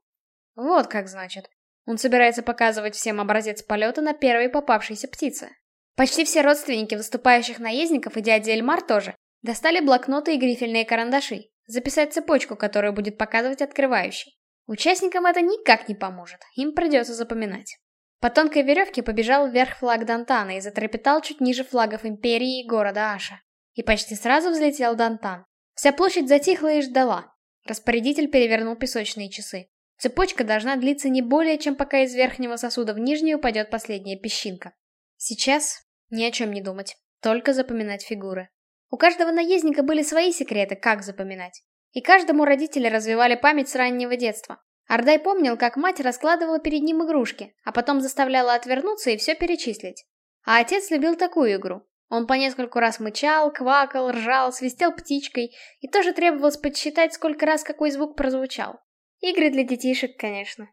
Вот как значит. Он собирается показывать всем образец полета на первой попавшейся птице. Почти все родственники выступающих наездников и дядя Эльмар тоже достали блокноты и грифельные карандаши, записать цепочку, которую будет показывать открывающий. Участникам это никак не поможет, им придется запоминать. По тонкой веревке побежал вверх флаг Дантана и затрепетал чуть ниже флагов Империи и города Аша. И почти сразу взлетел Дантан. Вся площадь затихла и ждала. Распорядитель перевернул песочные часы. Цепочка должна длиться не более, чем пока из верхнего сосуда в нижний упадет последняя песчинка. Сейчас ни о чем не думать, только запоминать фигуры. У каждого наездника были свои секреты, как запоминать. И каждому родители развивали память с раннего детства. Ардай помнил, как мать раскладывала перед ним игрушки, а потом заставляла отвернуться и все перечислить. А отец любил такую игру. Он по нескольку раз мычал, квакал, ржал, свистел птичкой и тоже требовалось подсчитать, сколько раз какой звук прозвучал. Игры для детишек, конечно.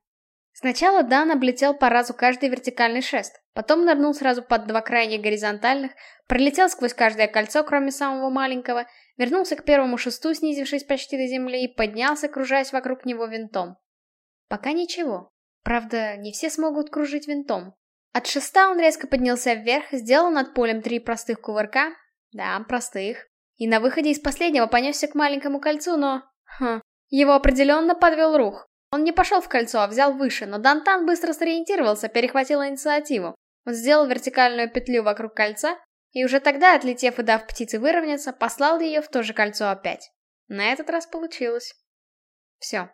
Сначала Дан облетел по разу каждый вертикальный шест, потом нырнул сразу под два крайних горизонтальных, пролетел сквозь каждое кольцо, кроме самого маленького, вернулся к первому шесту, снизившись почти до земли, и поднялся, кружаясь вокруг него винтом. Пока ничего. Правда, не все смогут кружить винтом. От шеста он резко поднялся вверх, сделал над полем три простых кувырка. Да, простых. И на выходе из последнего понесся к маленькому кольцу, но... Хм, его определенно подвел рух. Он не пошел в кольцо, а взял выше, но Дантан быстро сориентировался, перехватил инициативу. Он сделал вертикальную петлю вокруг кольца, и уже тогда, отлетев и дав птице выровняться, послал ее в то же кольцо опять. На этот раз получилось. Все.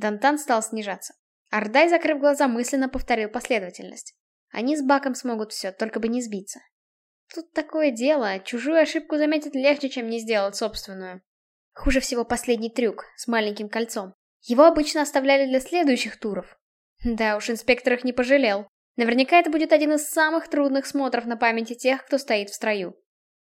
Дантан стал снижаться. Ардай, закрыв глаза, мысленно повторил последовательность. Они с Баком смогут все, только бы не сбиться. Тут такое дело, чужую ошибку заметить легче, чем не сделать собственную. Хуже всего последний трюк с маленьким кольцом. Его обычно оставляли для следующих туров. Да уж, инспектор их не пожалел. Наверняка это будет один из самых трудных смотров на памяти тех, кто стоит в строю.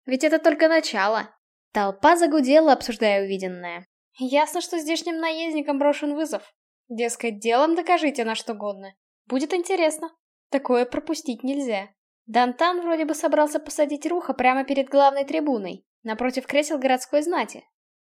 Ведь это только начало. Толпа загудела, обсуждая увиденное. Ясно, что здешним наездникам брошен вызов. Дескать, делом докажите на что годно. Будет интересно. Такое пропустить нельзя. Дантан вроде бы собрался посадить Руха прямо перед главной трибуной, напротив кресел городской знати.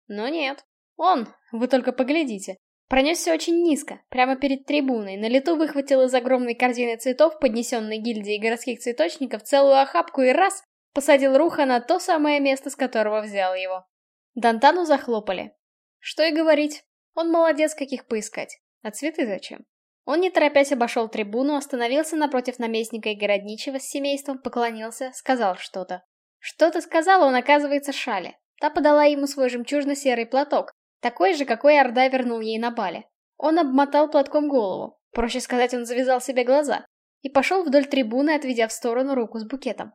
Но нет. Он, вы только поглядите, Пронесся очень низко, прямо перед трибуной, на лету выхватил из огромной корзины цветов, поднесенной гильдией городских цветочников, целую охапку и раз посадил Руха на то самое место, с которого взял его. Дантану захлопали. Что и говорить, он молодец, каких поискать. А цветы зачем? Он не торопясь обошел трибуну, остановился напротив наместника и городничего с семейством, поклонился, сказал что-то. Что-то сказал он, оказывается, Шале. Та подала ему свой жемчужно-серый платок, такой же, какой Орда вернул ей на бале. Он обмотал платком голову, проще сказать, он завязал себе глаза, и пошел вдоль трибуны, отведя в сторону руку с букетом.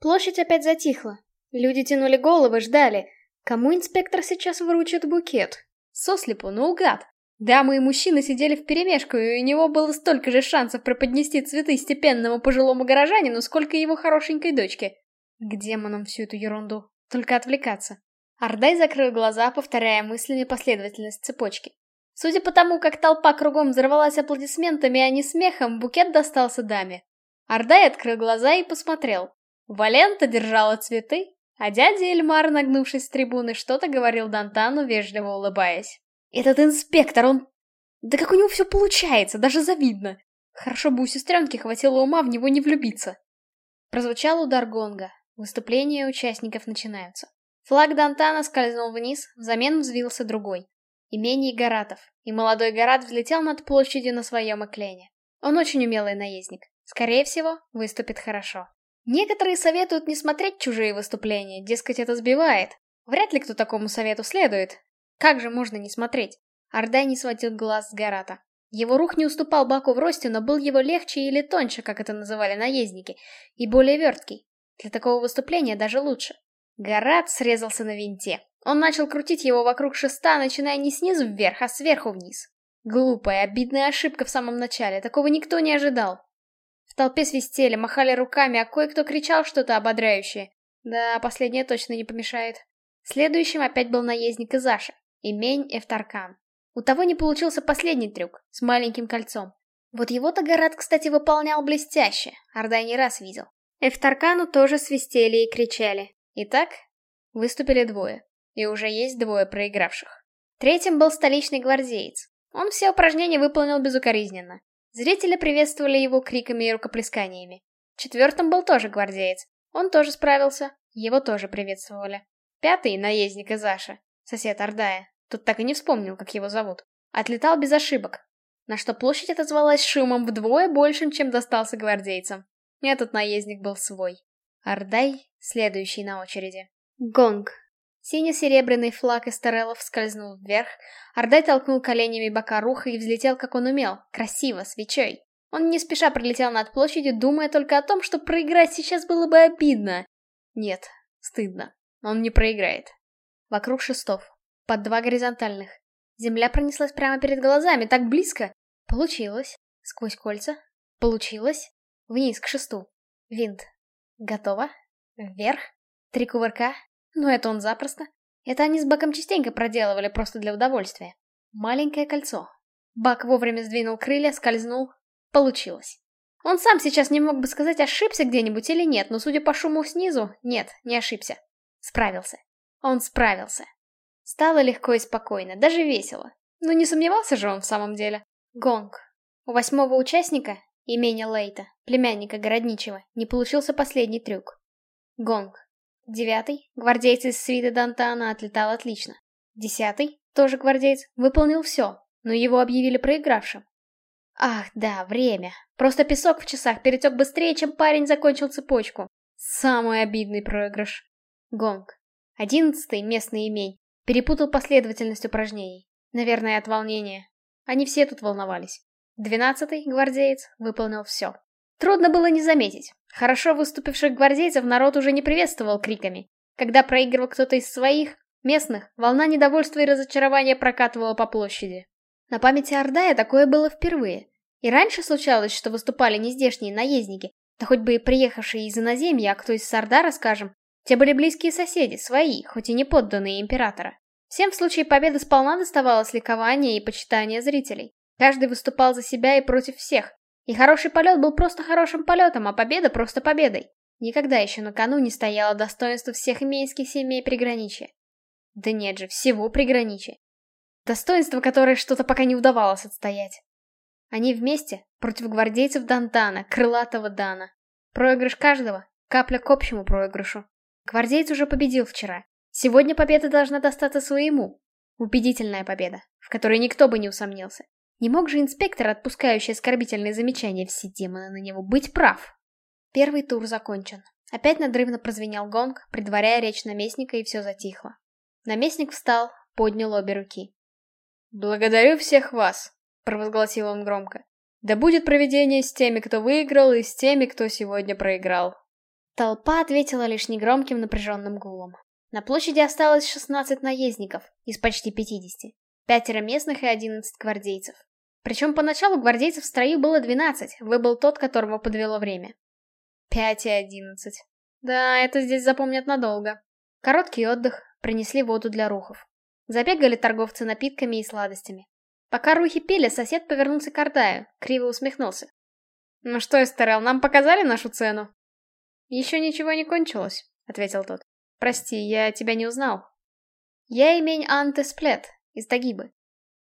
Площадь опять затихла. Люди тянули головы, ждали. Кому инспектор сейчас вручит букет? Сослепу, наугад. Дамы и мужчины сидели вперемешку, и у него было столько же шансов преподнести цветы степенному пожилому горожанину, сколько его хорошенькой дочке. К демонам всю эту ерунду. Только отвлекаться. Ардай закрыл глаза, повторяя мыслями последовательность цепочки. Судя по тому, как толпа кругом взорвалась аплодисментами, а не смехом, букет достался даме. Ардай открыл глаза и посмотрел. Валента держала цветы, а дядя Эльмар, нагнувшись с трибуны, что-то говорил Дантану, вежливо улыбаясь. «Этот инспектор, он... Да как у него все получается, даже завидно! Хорошо бы у сестренки хватило ума в него не влюбиться!» Прозвучал удар гонга. Выступления участников начинаются. Флаг Дантана скользнул вниз, взамен взвился другой. Имение Гаратов, и молодой Гарат взлетел над площадью на своем эклене. Он очень умелый наездник. Скорее всего, выступит хорошо. Некоторые советуют не смотреть чужие выступления, дескать, это сбивает. Вряд ли кто такому совету следует. Как же можно не смотреть? Ардай не сводил глаз с Гарата. Его рух не уступал Баку в росте, но был его легче или тоньше, как это называли наездники, и более верткий. Для такого выступления даже лучше. Гарат срезался на винте. Он начал крутить его вокруг шеста, начиная не снизу вверх, а сверху вниз. Глупая, обидная ошибка в самом начале, такого никто не ожидал. Толпе свистели, махали руками, а кое-кто кричал что-то ободряющее. Да, последнее точно не помешает. Следующим опять был наездник Изаша, Имень Эфтаркан. У того не получился последний трюк, с маленьким кольцом. Вот его-то Гарат, кстати, выполнял блестяще, Ордай не раз видел. Эфтаркану тоже свистели и кричали. Итак, выступили двое. И уже есть двое проигравших. Третьим был столичный гвардеец. Он все упражнения выполнил безукоризненно. Зрители приветствовали его криками и рукоплесканиями. Четвертым был тоже гвардеец. Он тоже справился, его тоже приветствовали. Пятый, наездник из Аши, сосед Ордая, тут так и не вспомнил, как его зовут, отлетал без ошибок, на что площадь отозвалась шумом вдвое большим, чем достался гвардейцам. Этот наездник был свой. Ордай следующий на очереди. Гонг. Сине-серебряный флаг из тарелов скользнул вверх, Ордай толкнул коленями бока руха и взлетел, как он умел, красиво, свечой. Он не спеша пролетел над площадью, думая только о том, что проиграть сейчас было бы обидно. Нет, стыдно. Он не проиграет. Вокруг шестов. Под два горизонтальных. Земля пронеслась прямо перед глазами, так близко. Получилось. Сквозь кольца. Получилось. Вниз, к шесту. Винт. Готово. Вверх. Три кувырка. Ну это он запросто. Это они с Баком частенько проделывали просто для удовольствия. Маленькое кольцо. Бак вовремя сдвинул крылья, скользнул. Получилось. Он сам сейчас не мог бы сказать, ошибся где-нибудь или нет, но судя по шуму снизу, нет, не ошибся. Справился. Он справился. Стало легко и спокойно, даже весело. Но не сомневался же он в самом деле. Гонг. У восьмого участника, имени Лейта, племянника Городничего, не получился последний трюк. Гонг. Девятый, гвардейец из свита Дантана отлетал отлично. Десятый, тоже гвардейц, выполнил все, но его объявили проигравшим. Ах, да, время. Просто песок в часах перетек быстрее, чем парень закончил цепочку. Самый обидный проигрыш. Гонг. Одиннадцатый, местный имень, перепутал последовательность упражнений. Наверное, от волнения. Они все тут волновались. Двенадцатый, гвардеец, выполнил все. Трудно было не заметить. Хорошо выступивших гвардейцев народ уже не приветствовал криками. Когда проигрывал кто-то из своих, местных, волна недовольства и разочарования прокатывала по площади. На памяти Ордая такое было впервые. И раньше случалось, что выступали нездешние наездники, да хоть бы и приехавшие из иноземья, а кто из Сардара, скажем, те были близкие соседи, свои, хоть и не подданные императора. Всем в случае победы сполна доставалось ликование и почитание зрителей. Каждый выступал за себя и против всех, и хороший полет был просто хорошим полетом, а победа просто победой. Никогда еще на кону не стояло достоинство всех имейских семей приграничья. Да нет же, всего приграничья. Достоинство, которое что-то пока не удавалось отстоять. Они вместе против гвардейцев Дантана, крылатого Дана. Проигрыш каждого — капля к общему проигрышу. Гвардейц уже победил вчера. Сегодня победа должна достаться своему. Убедительная победа, в которой никто бы не усомнился. Не мог же инспектор, отпускающий оскорбительные замечания все демоны на него, быть прав? Первый тур закончен. Опять надрывно прозвенел гонг, предваряя речь наместника, и все затихло. Наместник встал, поднял обе руки. «Благодарю всех вас», — провозгласил он громко. «Да будет проведение с теми, кто выиграл, и с теми, кто сегодня проиграл». Толпа ответила лишь негромким напряженным гулом. На площади осталось 16 наездников из почти 50. Пятеро местных и 11 гвардейцев. Причем поначалу гвардейцев в строю было 12, выбыл тот, которого подвело время. 5 и 11. Да, это здесь запомнят надолго. Короткий отдых, принесли воду для рухов. Забегали торговцы напитками и сладостями. Пока рухи пили, сосед повернулся к Ардаю, криво усмехнулся. «Ну что, Эстерел, нам показали нашу цену?» «Еще ничего не кончилось», — ответил тот. «Прости, я тебя не узнал». «Я имень Антесплет, из Тагибы».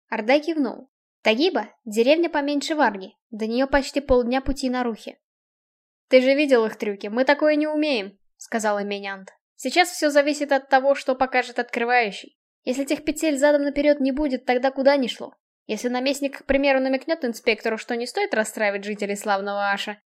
Ардай кивнул. Тагиба — деревня поменьше Варги, до нее почти полдня пути на рухе. «Ты же видел их трюки, мы такое не умеем», — сказал Эменянт. «Сейчас все зависит от того, что покажет открывающий. Если тех петель задом наперед не будет, тогда куда ни шло. Если наместник, к примеру, намекнет инспектору, что не стоит расстраивать жителей славного Аша.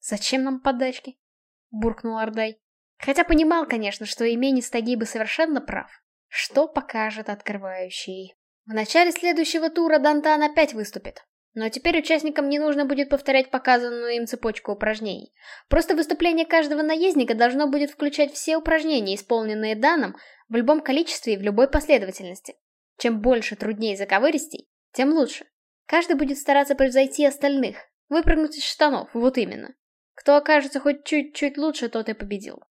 «Зачем нам подачки?» — буркнул Ардай. Хотя понимал, конечно, что имени Стагибы совершенно прав. Что покажет открывающий? В начале следующего тура Дантан опять выступит. Но теперь участникам не нужно будет повторять показанную им цепочку упражнений. Просто выступление каждого наездника должно будет включать все упражнения, исполненные Даном, в любом количестве и в любой последовательности. Чем больше, труднее заковыристей, тем лучше. Каждый будет стараться превзойти остальных, выпрыгнуть из штанов, вот именно. Кто окажется хоть чуть-чуть лучше, тот и победил.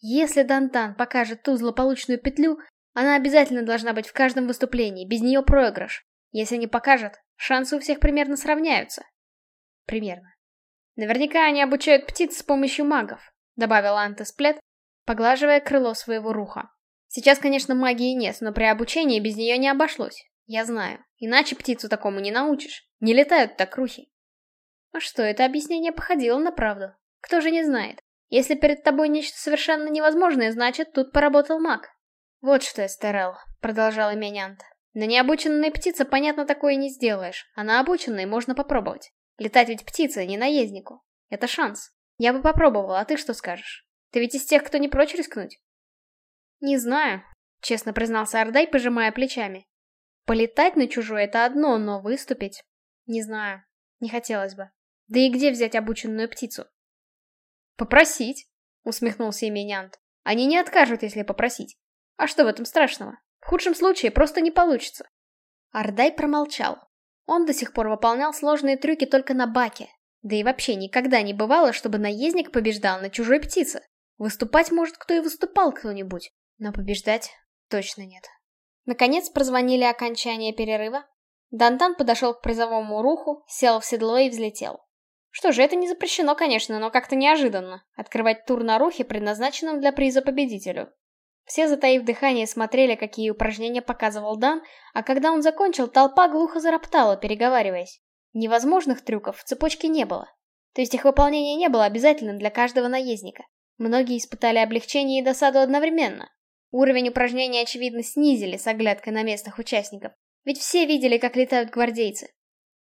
Если Дантан покажет ту злополучную петлю, она обязательно должна быть в каждом выступлении, без нее проигрыш. Если не покажет, шансы у всех примерно сравняются. Примерно. Наверняка они обучают птиц с помощью магов, добавила Антесплет, поглаживая крыло своего руха. Сейчас, конечно, магии нет, но при обучении без нее не обошлось. Я знаю. Иначе птицу такому не научишь. Не летают так рухи. А что, это объяснение походило на правду. Кто же не знает? Если перед тобой нечто совершенно невозможное, значит, тут поработал маг. Вот что, Эстерел, продолжала Менянт. На необученной птице, понятно, такое не сделаешь, а на обученной можно попробовать. Летать ведь птице, не наезднику. Это шанс. Я бы попробовала, а ты что скажешь? Ты ведь из тех, кто не прочь рискнуть? Не знаю, честно признался Ордай, пожимая плечами. Полетать на чужое — это одно, но выступить... Не знаю, не хотелось бы. Да и где взять обученную птицу? Попросить, усмехнулся Именянт. Они не откажут, если попросить. А что в этом страшного? В худшем случае просто не получится. Ардай промолчал. Он до сих пор выполнял сложные трюки только на баке. Да и вообще никогда не бывало, чтобы наездник побеждал на чужой птице. Выступать, может, кто и выступал кто-нибудь, но побеждать точно нет. Наконец прозвонили окончание перерыва. Дантан подошел к призовому руху, сел в седло и взлетел. Что же, это не запрещено, конечно, но как-то неожиданно. Открывать тур на рухе, предназначенном для приза победителю. Все, затаив дыхание, смотрели, какие упражнения показывал Дан, а когда он закончил, толпа глухо зароптала, переговариваясь. Невозможных трюков в цепочке не было. То есть их выполнение не было обязательным для каждого наездника. Многие испытали облегчение и досаду одновременно. Уровень упражнений, очевидно, снизили с оглядкой на местных участников. Ведь все видели, как летают гвардейцы.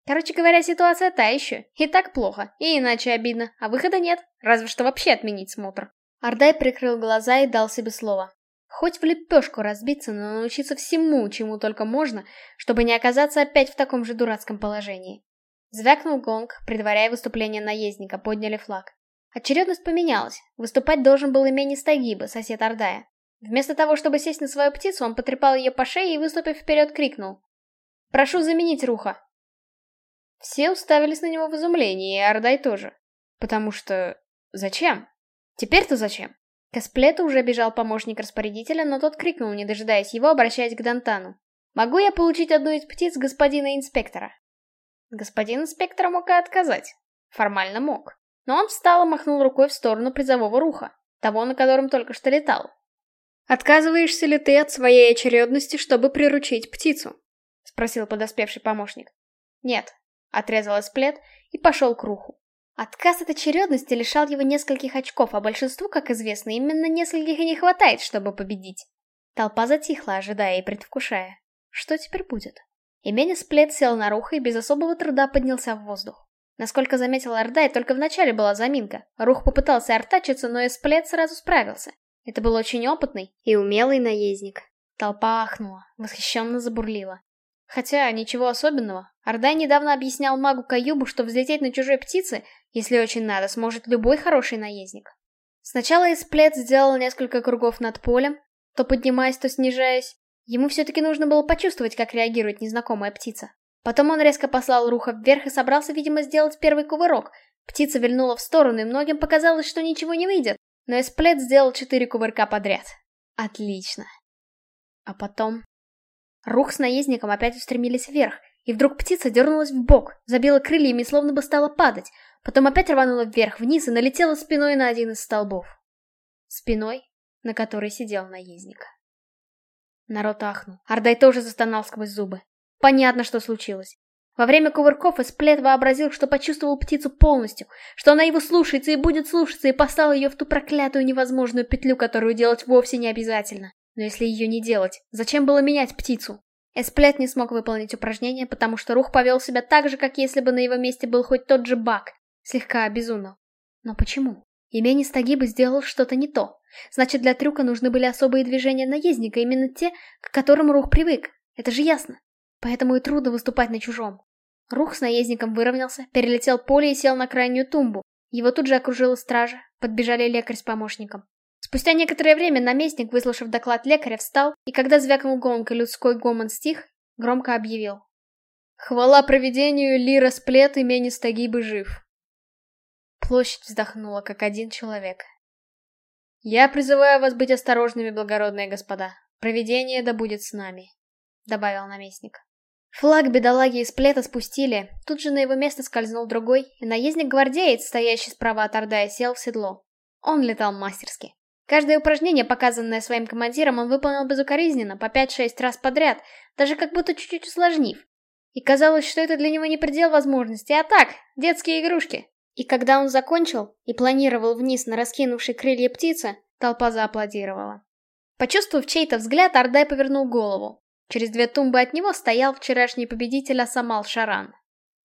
Короче говоря, ситуация та еще. И так плохо, и иначе обидно, а выхода нет, разве что вообще отменить смотр. Ардай прикрыл глаза и дал себе слово. Хоть в лепешку разбиться, но научиться всему, чему только можно, чтобы не оказаться опять в таком же дурацком положении. Звякнул гонг, предваряя выступление наездника, подняли флаг. Очередность поменялась. Выступать должен был имени Стагиба, сосед Ардая. Вместо того, чтобы сесть на свою птицу, он потрепал ее по шее и, выступив вперед, крикнул. «Прошу заменить Руха!» Все уставились на него в изумлении, и Ардай тоже. Потому что... Зачем? Теперь-то зачем? К уже бежал помощник распорядителя, но тот крикнул, не дожидаясь его, обращаясь к Дантану. «Могу я получить одну из птиц господина инспектора?» Господин инспектор мог и отказать. Формально мог. Но он встал и махнул рукой в сторону призового руха, того, на котором только что летал. «Отказываешься ли ты от своей очередности, чтобы приручить птицу?» — спросил подоспевший помощник. «Нет», — отрезал Эсплет и пошел к руху. Отказ от очередности лишал его нескольких очков, а большинству, как известно, именно нескольких и не хватает, чтобы победить. Толпа затихла, ожидая и предвкушая. Что теперь будет? Имени Сплет сел на руха и без особого труда поднялся в воздух. Насколько заметил Ордай, только вначале была заминка. Рух попытался артачиться, но Эсплет сразу справился. Это был очень опытный и умелый наездник. Толпа ахнула, восхищенно забурлила. Хотя, ничего особенного. Ордай недавно объяснял магу Каюбу, что взлететь на чужой птице, если очень надо, сможет любой хороший наездник. Сначала Эсплет сделал несколько кругов над полем, то поднимаясь, то снижаясь. Ему все-таки нужно было почувствовать, как реагирует незнакомая птица. Потом он резко послал Руха вверх и собрался, видимо, сделать первый кувырок. Птица вильнула в сторону, и многим показалось, что ничего не выйдет но Эсплет сделал четыре кувырка подряд. Отлично. А потом... Рух с наездником опять устремились вверх, и вдруг птица дернулась в бок, забила крыльями и словно бы стала падать, потом опять рванула вверх-вниз и налетела спиной на один из столбов. Спиной, на которой сидел наездник. Народ ахнул. Ардай тоже застонал сквозь зубы. Понятно, что случилось. Во время кувырков Эсплет вообразил, что почувствовал птицу полностью, что она его слушается и будет слушаться, и послал ее в ту проклятую невозможную петлю, которую делать вовсе не обязательно. Но если ее не делать, зачем было менять птицу? Эсплет не смог выполнить упражнение, потому что Рух повел себя так же, как если бы на его месте был хоть тот же Бак, слегка обезумел. Но почему? Имени Стагиба сделал что-то не то. Значит, для трюка нужны были особые движения наездника, именно те, к которым Рух привык. Это же ясно. поэтому и трудно выступать на чужом. Рух с наездником выровнялся, перелетел поле и сел на крайнюю тумбу. Его тут же окружила стража, подбежали лекарь с помощником. Спустя некоторое время наместник, выслушав доклад лекаря, встал, и когда звякнул гонг и людской гомон стих, громко объявил. «Хвала провидению, Лира сплет, имени Стагибы жив!» Площадь вздохнула, как один человек. «Я призываю вас быть осторожными, благородные господа. Провидение да будет с нами», — добавил наместник. Флаг бедолаги из плета спустили, тут же на его место скользнул другой, и наездник-гвардеец, стоящий справа от Ордая, сел в седло. Он летал мастерски. Каждое упражнение, показанное своим командиром, он выполнил безукоризненно, по 5-6 раз подряд, даже как будто чуть-чуть усложнив. И казалось, что это для него не предел возможностей, а так, детские игрушки. И когда он закончил и планировал вниз на раскинувшей крылья птицы, толпа зааплодировала. Почувствовав чей-то взгляд, Ордай повернул голову. Через две тумбы от него стоял вчерашний победитель Асамал Шаран.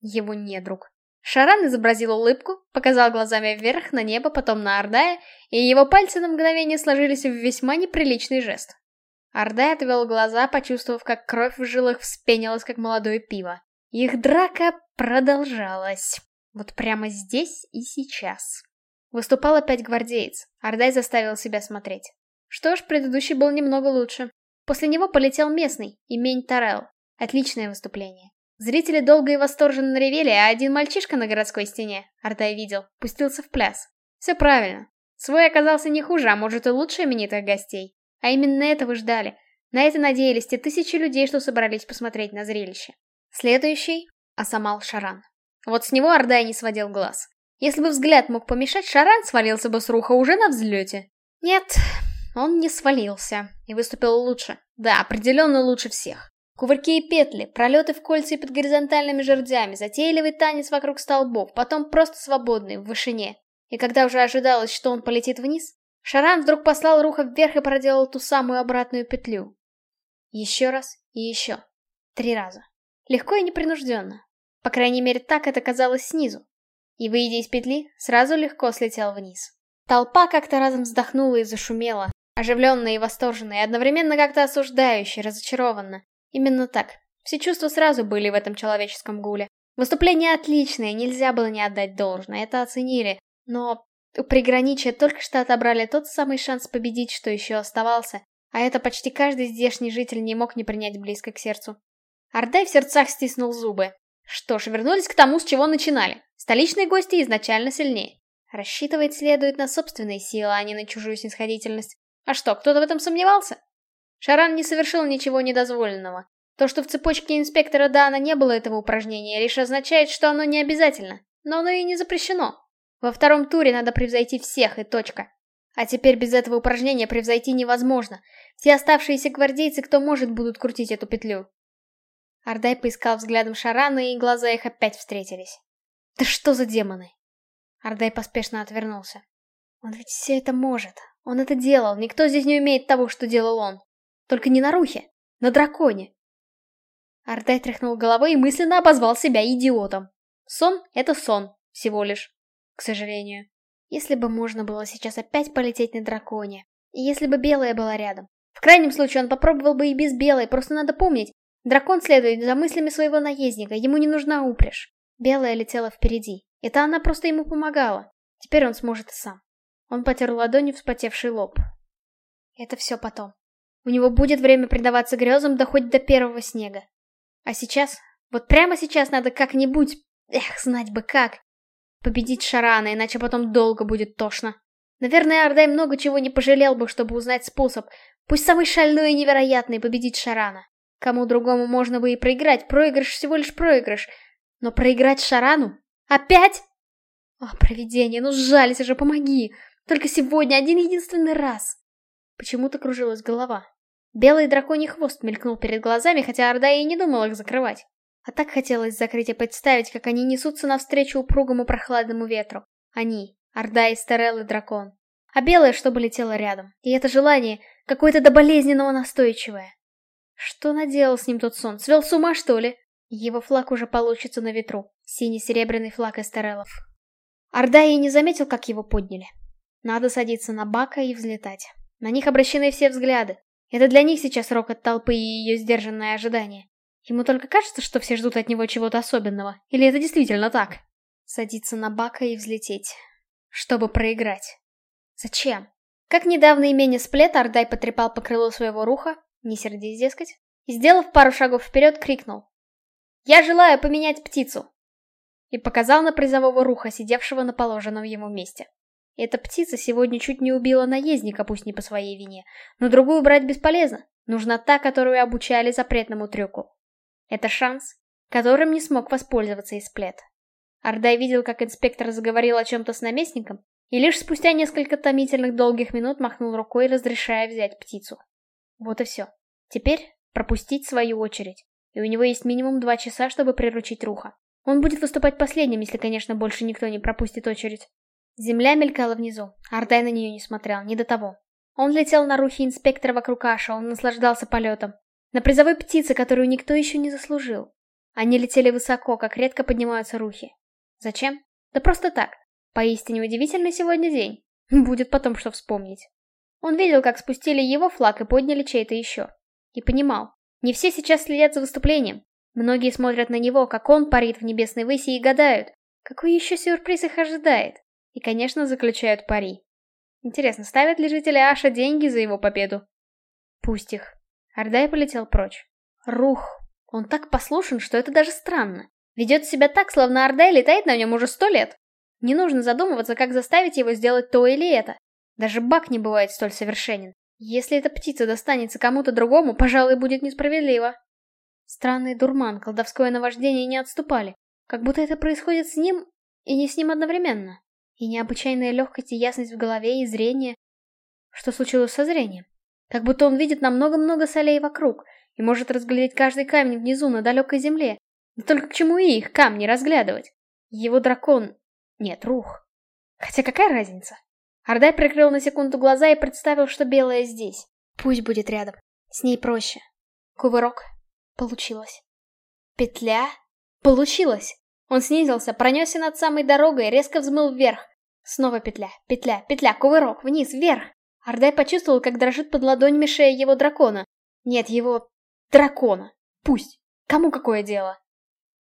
Его недруг. Шаран изобразил улыбку, показал глазами вверх на небо, потом на Ардая, и его пальцы на мгновение сложились в весьма неприличный жест. Ардай отвел глаза, почувствовав, как кровь в жилах вспенилась, как молодое пиво. Их драка продолжалась. Вот прямо здесь и сейчас. Выступал опять гвардеец. Ардай заставил себя смотреть. Что ж, предыдущий был немного лучше. После него полетел местный, имень Тарел. Отличное выступление. Зрители долго и восторженно ревели, а один мальчишка на городской стене, Артай видел, пустился в пляс. Все правильно. Свой оказался не хуже, а может и лучше именитых гостей. А именно этого ждали. На это надеялись те тысячи людей, что собрались посмотреть на зрелище. Следующий — Асамал Шаран. Вот с него Ардай не сводил глаз. Если бы взгляд мог помешать, Шаран свалился бы с руха уже на взлете. Нет, он не свалился и выступил лучше. Да, определенно лучше всех. Кувырки и петли, пролеты в кольца и под горизонтальными жердями, затейливый танец вокруг столбов, потом просто свободный, в вышине. И когда уже ожидалось, что он полетит вниз, Шаран вдруг послал Руха вверх и проделал ту самую обратную петлю. Еще раз и еще. Три раза. Легко и непринужденно. По крайней мере, так это казалось снизу. И, выйдя из петли, сразу легко слетел вниз. Толпа как-то разом вздохнула и зашумела, оживленная и восторженная, и одновременно как-то осуждающая, разочарованно. Именно так. Все чувства сразу были в этом человеческом гуле. Выступление отличное, нельзя было не отдать должное, это оценили. Но у приграничья только что отобрали тот самый шанс победить, что еще оставался, а это почти каждый здешний житель не мог не принять близко к сердцу. Ардай в сердцах стиснул зубы. Что ж, вернулись к тому, с чего начинали. Столичные гости изначально сильнее. Рассчитывать следует на собственные силы, а не на чужую снисходительность. А что, кто-то в этом сомневался? Шаран не совершил ничего недозволенного. То, что в цепочке инспектора Дана не было этого упражнения, лишь означает, что оно не обязательно. Но оно и не запрещено. Во втором туре надо превзойти всех, и точка. А теперь без этого упражнения превзойти невозможно. Все оставшиеся гвардейцы, кто может, будут крутить эту петлю. Ардай поискал взглядом Шарана, и глаза их опять встретились. Да что за демоны? Ардай поспешно отвернулся. Он ведь все это может. Он это делал. Никто здесь не умеет того, что делал он. Только не на Рухе. На драконе. Ардай тряхнул головой и мысленно обозвал себя идиотом. Сон — это сон, всего лишь к сожалению. Если бы можно было сейчас опять полететь на драконе. И если бы белая была рядом. В крайнем случае он попробовал бы и без белой, просто надо помнить. Дракон следует за мыслями своего наездника, ему не нужна упряжь. Белая летела впереди. Это она просто ему помогала. Теперь он сможет и сам. Он потер ладонью вспотевший лоб. Это все потом. У него будет время предаваться грезам, да хоть до первого снега. А сейчас, вот прямо сейчас надо как-нибудь, эх, знать бы как, Победить Шарана, иначе потом долго будет тошно. Наверное, Ардай много чего не пожалел бы, чтобы узнать способ. Пусть самый шальной и невероятный победить Шарана. Кому другому можно бы и проиграть, проигрыш всего лишь проигрыш. Но проиграть Шарану? Опять? О, провидение, ну сжалься же, помоги. Только сегодня, один единственный раз. Почему-то кружилась голова. Белый драконий хвост мелькнул перед глазами, хотя Орда и не думал их закрывать. А так хотелось закрыть и представить, как они несутся навстречу упругому прохладному ветру. Они, Орда и Старел и Дракон. А белое, чтобы летело рядом. И это желание, какое-то до болезненного настойчивое. Что наделал с ним тот сон? Свел с ума, что ли? Его флаг уже получится на ветру. Синий-серебряный флаг Эстерелов. Орда и не заметил, как его подняли. Надо садиться на бака и взлетать. На них обращены все взгляды. Это для них сейчас рок от толпы и ее сдержанное ожидание. Ему только кажется, что все ждут от него чего-то особенного. Или это действительно так? Садиться на бака и взлететь. Чтобы проиграть. Зачем? Как недавно имение Сплет, Ардай потрепал по крылу своего руха, не сердись, дескать, и, сделав пару шагов вперед, крикнул. «Я желаю поменять птицу!» И показал на призового руха, сидевшего на положенном ему месте. Эта птица сегодня чуть не убила наездника, пусть не по своей вине, но другую брать бесполезно. Нужна та, которую обучали запретному трюку. Это шанс, которым не смог воспользоваться Исплет. Ардай видел, как инспектор заговорил о чем-то с наместником, и лишь спустя несколько томительных долгих минут махнул рукой, разрешая взять птицу. Вот и все. Теперь пропустить свою очередь, и у него есть минимум два часа, чтобы приручить Руха. Он будет выступать последним, если, конечно, больше никто не пропустит очередь. Земля мелькала внизу, Ардай на нее не смотрел, не до того. Он летел на рухе инспектора вокруг Аша, он наслаждался полетом. На призовой птице, которую никто еще не заслужил. Они летели высоко, как редко поднимаются рухи. Зачем? Да просто так. Поистине удивительный сегодня день. *laughs* Будет потом что вспомнить. Он видел, как спустили его флаг и подняли чей-то еще. И понимал, не все сейчас следят за выступлением. Многие смотрят на него, как он парит в небесной выси и гадают, какой еще сюрприз их ожидает. И, конечно, заключают пари. Интересно, ставят ли жители Аша деньги за его победу? Пусть их. Ардай полетел прочь. Рух. Он так послушен, что это даже странно. Ведет себя так, словно Ардай летает на нем уже сто лет. Не нужно задумываться, как заставить его сделать то или это. Даже Бак не бывает столь совершенен. Если эта птица достанется кому-то другому, пожалуй, будет несправедливо. Странный дурман, колдовское наваждение не отступали. Как будто это происходит с ним и не с ним одновременно. И необычайная легкость и ясность в голове и зрение. Что случилось со зрением? Как будто он видит на много-много солей вокруг и может разглядеть каждый камень внизу на далекой земле. Да только к чему и их камни разглядывать? Его дракон... Нет, рух. Хотя какая разница? Ардай прикрыл на секунду глаза и представил, что белая здесь. Пусть будет рядом. С ней проще. Кувырок. Получилось. Петля. Получилось. Он снизился, пронесся над самой дорогой резко взмыл вверх. Снова петля, петля, петля, кувырок, вниз, вверх. Ардай почувствовал, как дрожит под ладонями шея его дракона. Нет, его... дракона. Пусть. Кому какое дело?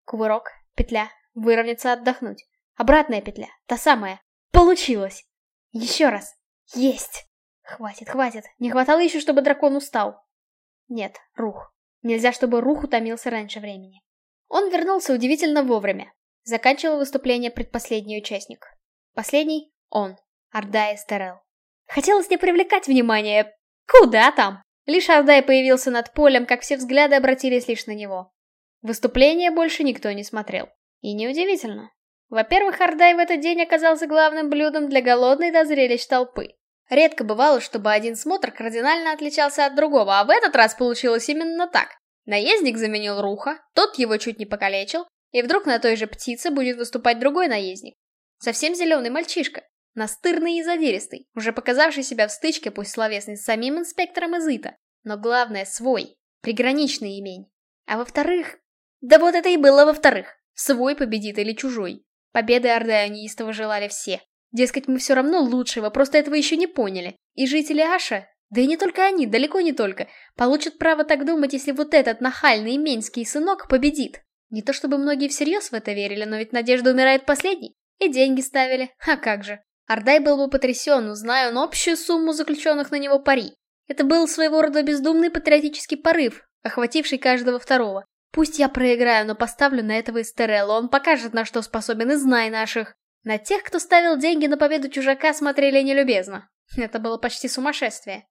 Кувырок, петля, выровняться, отдохнуть. Обратная петля, та самая. Получилось. Еще раз. Есть. Хватит, хватит. Не хватало еще, чтобы дракон устал. Нет, рух. Нельзя, чтобы рух утомился раньше времени. Он вернулся удивительно вовремя. Заканчивал выступление предпоследний участник. Последний — он, Ардай Эстерел. Хотелось не привлекать внимание. Куда там? Лишь Ардай появился над полем, как все взгляды обратились лишь на него. Выступление больше никто не смотрел. И неудивительно. Во-первых, Ардай в этот день оказался главным блюдом для голодной до зрелищ толпы. Редко бывало, чтобы один смотр кардинально отличался от другого, а в этот раз получилось именно так. Наездник заменил Руха, тот его чуть не покалечил, и вдруг на той же птице будет выступать другой наездник. Совсем зеленый мальчишка, настырный и задиристый, уже показавший себя в стычке, пусть словесной, с самим инспектором из Ита, но главное свой, приграничный имень. А во-вторых... Да вот это и было во-вторых. Свой победит или чужой. Победы Ордаю неистово желали все. Дескать, мы все равно лучшие, вы просто этого еще не поняли. И жители Аша, да и не только они, далеко не только, получат право так думать, если вот этот нахальный именский сынок победит. Не то чтобы многие всерьез в это верили, но ведь надежда умирает последней. И деньги ставили, *laughs* а как же. Ардай был бы потрясен, узная он общую сумму заключенных на него пари. Это был своего рода бездумный патриотический порыв, охвативший каждого второго. Пусть я проиграю, но поставлю на этого Эстерелла, он покажет, на что способен, и знай наших. На тех, кто ставил деньги на победу чужака, смотрели нелюбезно. Это было почти сумасшествие.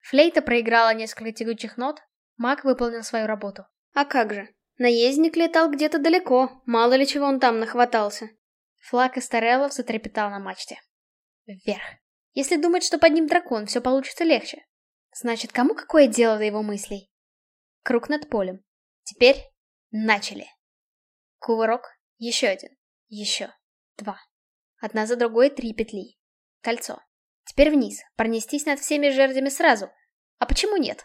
Флейта проиграла несколько тягучих нот, маг выполнил свою работу. А как же? Наездник летал где-то далеко, мало ли чего он там нахватался. Флаг Эстереллов затрепетал на мачте. Вверх. Если думать, что под ним дракон, все получится легче. Значит, кому какое дело до его мыслей? Круг над полем. Теперь начали. Кувырок, еще один, еще, два. Одна за другой три петли. Кольцо. Теперь вниз, пронестись над всеми жердями сразу. А почему нет?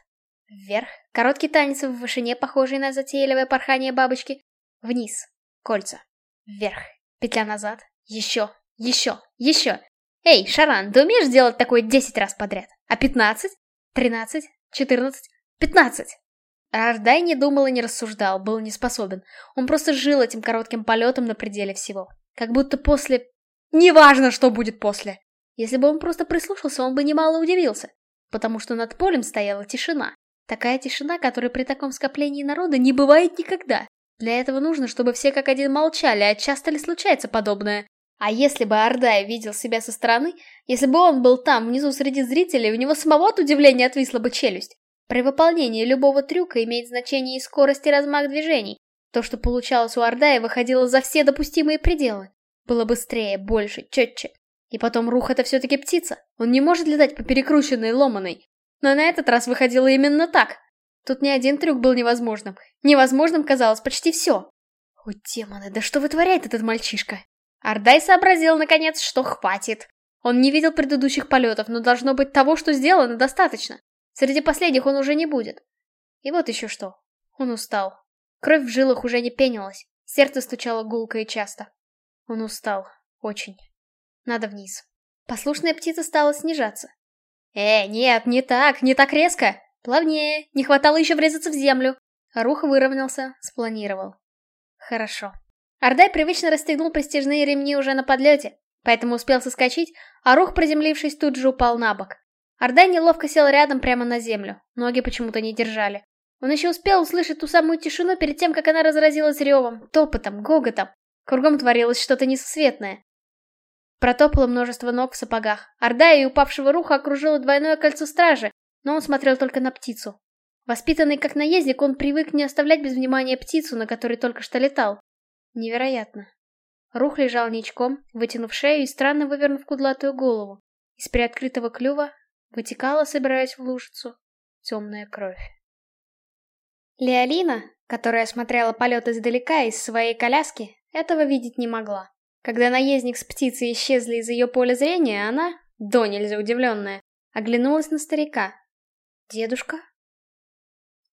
Вверх, короткий танец в вышине, похожий на затейливое порхание бабочки. Вниз, кольца. Вверх, петля назад. Еще, еще, еще. Эй, Шаран, ты умеешь делать такое 10 раз подряд? А 15? 13? 14? 15? Ардай не думал и не рассуждал, был не способен. Он просто жил этим коротким полетом на пределе всего. Как будто после... Неважно, что будет после. Если бы он просто прислушался, он бы немало удивился. Потому что над полем стояла тишина. Такая тишина, которой при таком скоплении народа не бывает никогда. Для этого нужно, чтобы все как один молчали, а часто ли случается подобное? А если бы Ардай видел себя со стороны, если бы он был там, внизу среди зрителей, у него самого от удивления отвисла бы челюсть. При выполнении любого трюка имеет значение и скорость, и размах движений. То, что получалось у Ардая, выходило за все допустимые пределы. Было быстрее, больше, четче. И потом Рух это все-таки птица. Он не может летать по перекрученной ломаной. Но на этот раз выходило именно так. Тут ни один трюк был невозможным. Невозможным казалось почти все. О, демоны, да что вытворяет этот мальчишка? Ардай сообразил, наконец, что хватит. Он не видел предыдущих полетов, но должно быть того, что сделано, достаточно. Среди последних он уже не будет. И вот еще что. Он устал. Кровь в жилах уже не пенилась. Сердце стучало гулко и часто. Он устал. Очень. Надо вниз. Послушная птица стала снижаться. Э, нет, не так, не так резко. Плавнее, не хватало еще врезаться в землю. Рух выровнялся, спланировал. Хорошо. Ардай привычно расстегнул престижные ремни уже на подлете, поэтому успел соскочить, а Рух, приземлившись, тут же упал на бок. Ардай неловко сел рядом прямо на землю, ноги почему-то не держали. Он еще успел услышать ту самую тишину перед тем, как она разразилась ревом, топотом, гоготом. Кругом творилось что-то несусветное. Протопало множество ног в сапогах. Орда и упавшего руха окружило двойное кольцо стражи, но он смотрел только на птицу. Воспитанный как наездник, он привык не оставлять без внимания птицу, на которой только что летал. Невероятно. Рух лежал ничком, вытянув шею и странно вывернув кудлатую голову. Из приоткрытого клюва вытекала, собираясь в лужицу, темная кровь. Леолина, которая смотрела полет издалека из своей коляски, этого видеть не могла. Когда наездник с птицей исчезли из ее поля зрения, она, до нельзя удивленная, оглянулась на старика. «Дедушка?»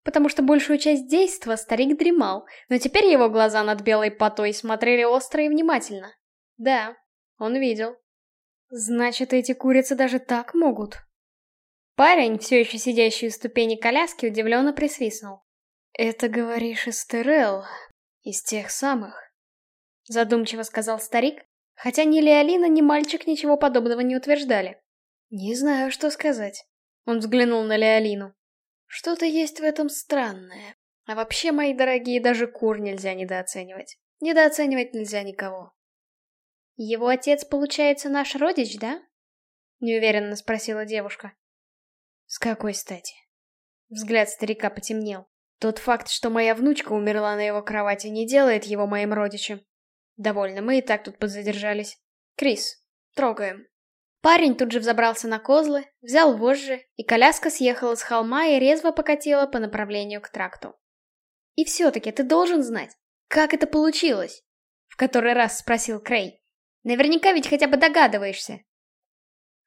Потому что большую часть действа старик дремал, но теперь его глаза над белой потой смотрели остро и внимательно. Да, он видел. Значит, эти курицы даже так могут. Парень, все еще сидящий у ступени коляски, удивленно присвистнул. «Это, говоришь, Эстерел, из тех самых?» Задумчиво сказал старик, хотя ни Леолина, ни мальчик ничего подобного не утверждали. Не знаю, что сказать. Он взглянул на Леолину. Что-то есть в этом странное. А вообще, мои дорогие, даже кур нельзя недооценивать. Недооценивать нельзя никого. Его отец, получается, наш родич, да? Неуверенно спросила девушка. С какой стати? Взгляд старика потемнел. Тот факт, что моя внучка умерла на его кровати, не делает его моим родичем. Довольно, мы и так тут подзадержались. Крис, трогаем. Парень тут же взобрался на козлы, взял вожжи, и коляска съехала с холма и резво покатила по направлению к тракту. И все-таки ты должен знать, как это получилось? В который раз спросил Крей. Наверняка ведь хотя бы догадываешься.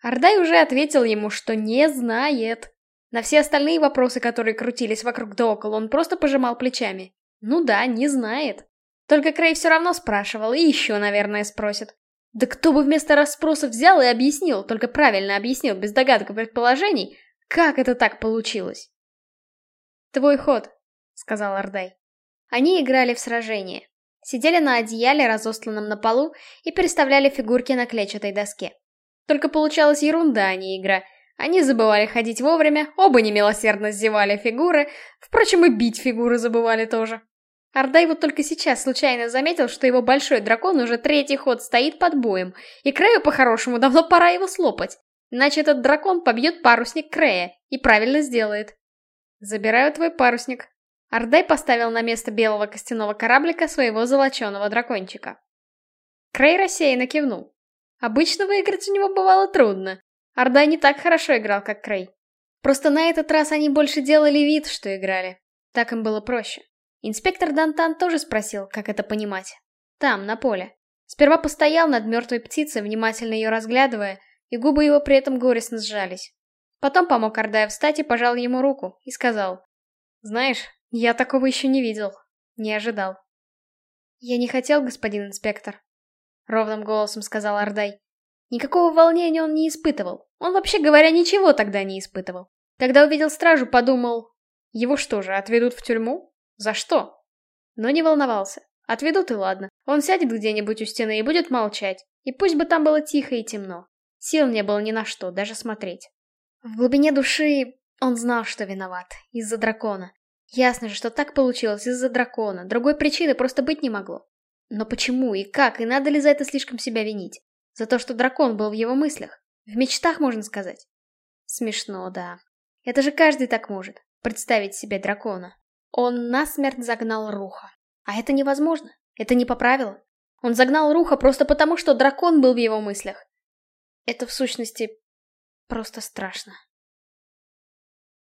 Ардай уже ответил ему, что не знает. На все остальные вопросы, которые крутились вокруг да около, он просто пожимал плечами. Ну да, не знает. Только Крей все равно спрашивал, и еще, наверное, спросит. Да кто бы вместо расспросов взял и объяснил, только правильно объяснил, без догадок и предположений, как это так получилось? «Твой ход», — сказал Ардай. Они играли в сражение. Сидели на одеяле, разостланном на полу, и переставляли фигурки на клетчатой доске. Только получалась ерунда, а не игра. Они забывали ходить вовремя, оба немилосердно сзевали фигуры, впрочем, и бить фигуры забывали тоже. Ардай вот только сейчас случайно заметил, что его большой дракон уже третий ход стоит под боем, и Крею по-хорошему давно пора его слопать. Иначе этот дракон побьет парусник Крея, и правильно сделает. Забираю твой парусник. Ардай поставил на место белого костяного кораблика своего золоченого дракончика. Крей рассеянно кивнул. Обычно выиграть у него бывало трудно. Ардай не так хорошо играл, как Крей. Просто на этот раз они больше делали вид, что играли. Так им было проще. Инспектор Дантан тоже спросил, как это понимать. Там, на поле. Сперва постоял над мертвой птицей, внимательно ее разглядывая, и губы его при этом горестно сжались. Потом помог Ардаю встать и пожал ему руку, и сказал. «Знаешь, я такого еще не видел. Не ожидал». «Я не хотел, господин инспектор», — ровным голосом сказал Ардай. Никакого волнения он не испытывал. Он, вообще говоря, ничего тогда не испытывал. Когда увидел стражу, подумал, Его что же, отведут в тюрьму? За что? Но не волновался. Отведут и ладно. Он сядет где-нибудь у стены и будет молчать. И пусть бы там было тихо и темно. Сил не было ни на что, даже смотреть. В глубине души он знал, что виноват. Из-за дракона. Ясно же, что так получилось из-за дракона. Другой причины просто быть не могло. Но почему и как, и надо ли за это слишком себя винить? За то, что дракон был в его мыслях? В мечтах, можно сказать? Смешно, да. Это же каждый так может. Представить себе дракона. Он насмерть загнал Руха. А это невозможно. Это не по правилам. Он загнал Руха просто потому, что дракон был в его мыслях. Это в сущности просто страшно.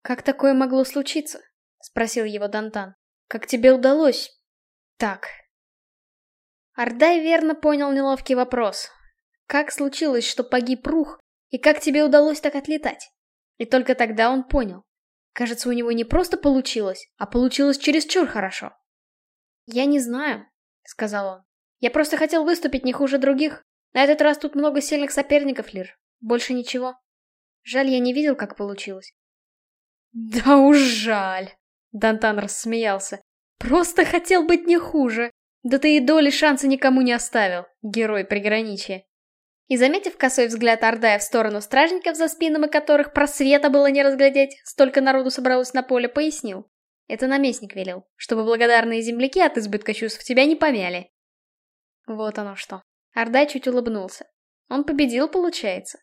«Как такое могло случиться?» — спросил его Дантан. «Как тебе удалось?» «Так». Ардай верно понял неловкий вопрос. Как случилось, что погиб Рух, и как тебе удалось так отлетать? И только тогда он понял. Кажется, у него не просто получилось, а получилось чересчур хорошо. «Я не знаю», — сказал он. «Я просто хотел выступить не хуже других. На этот раз тут много сильных соперников, Лир. Больше ничего. Жаль, я не видел, как получилось». «Да уж жаль», — Дантан рассмеялся. «Просто хотел быть не хуже. Да ты и доли шанса никому не оставил, герой приграничья». И заметив косой взгляд Ордая в сторону стражников, за спинами которых просвета было не разглядеть, столько народу собралось на поле, пояснил. Это наместник велел, чтобы благодарные земляки от избытка чувств тебя не помяли. Вот оно что. Ордай чуть улыбнулся. Он победил, получается.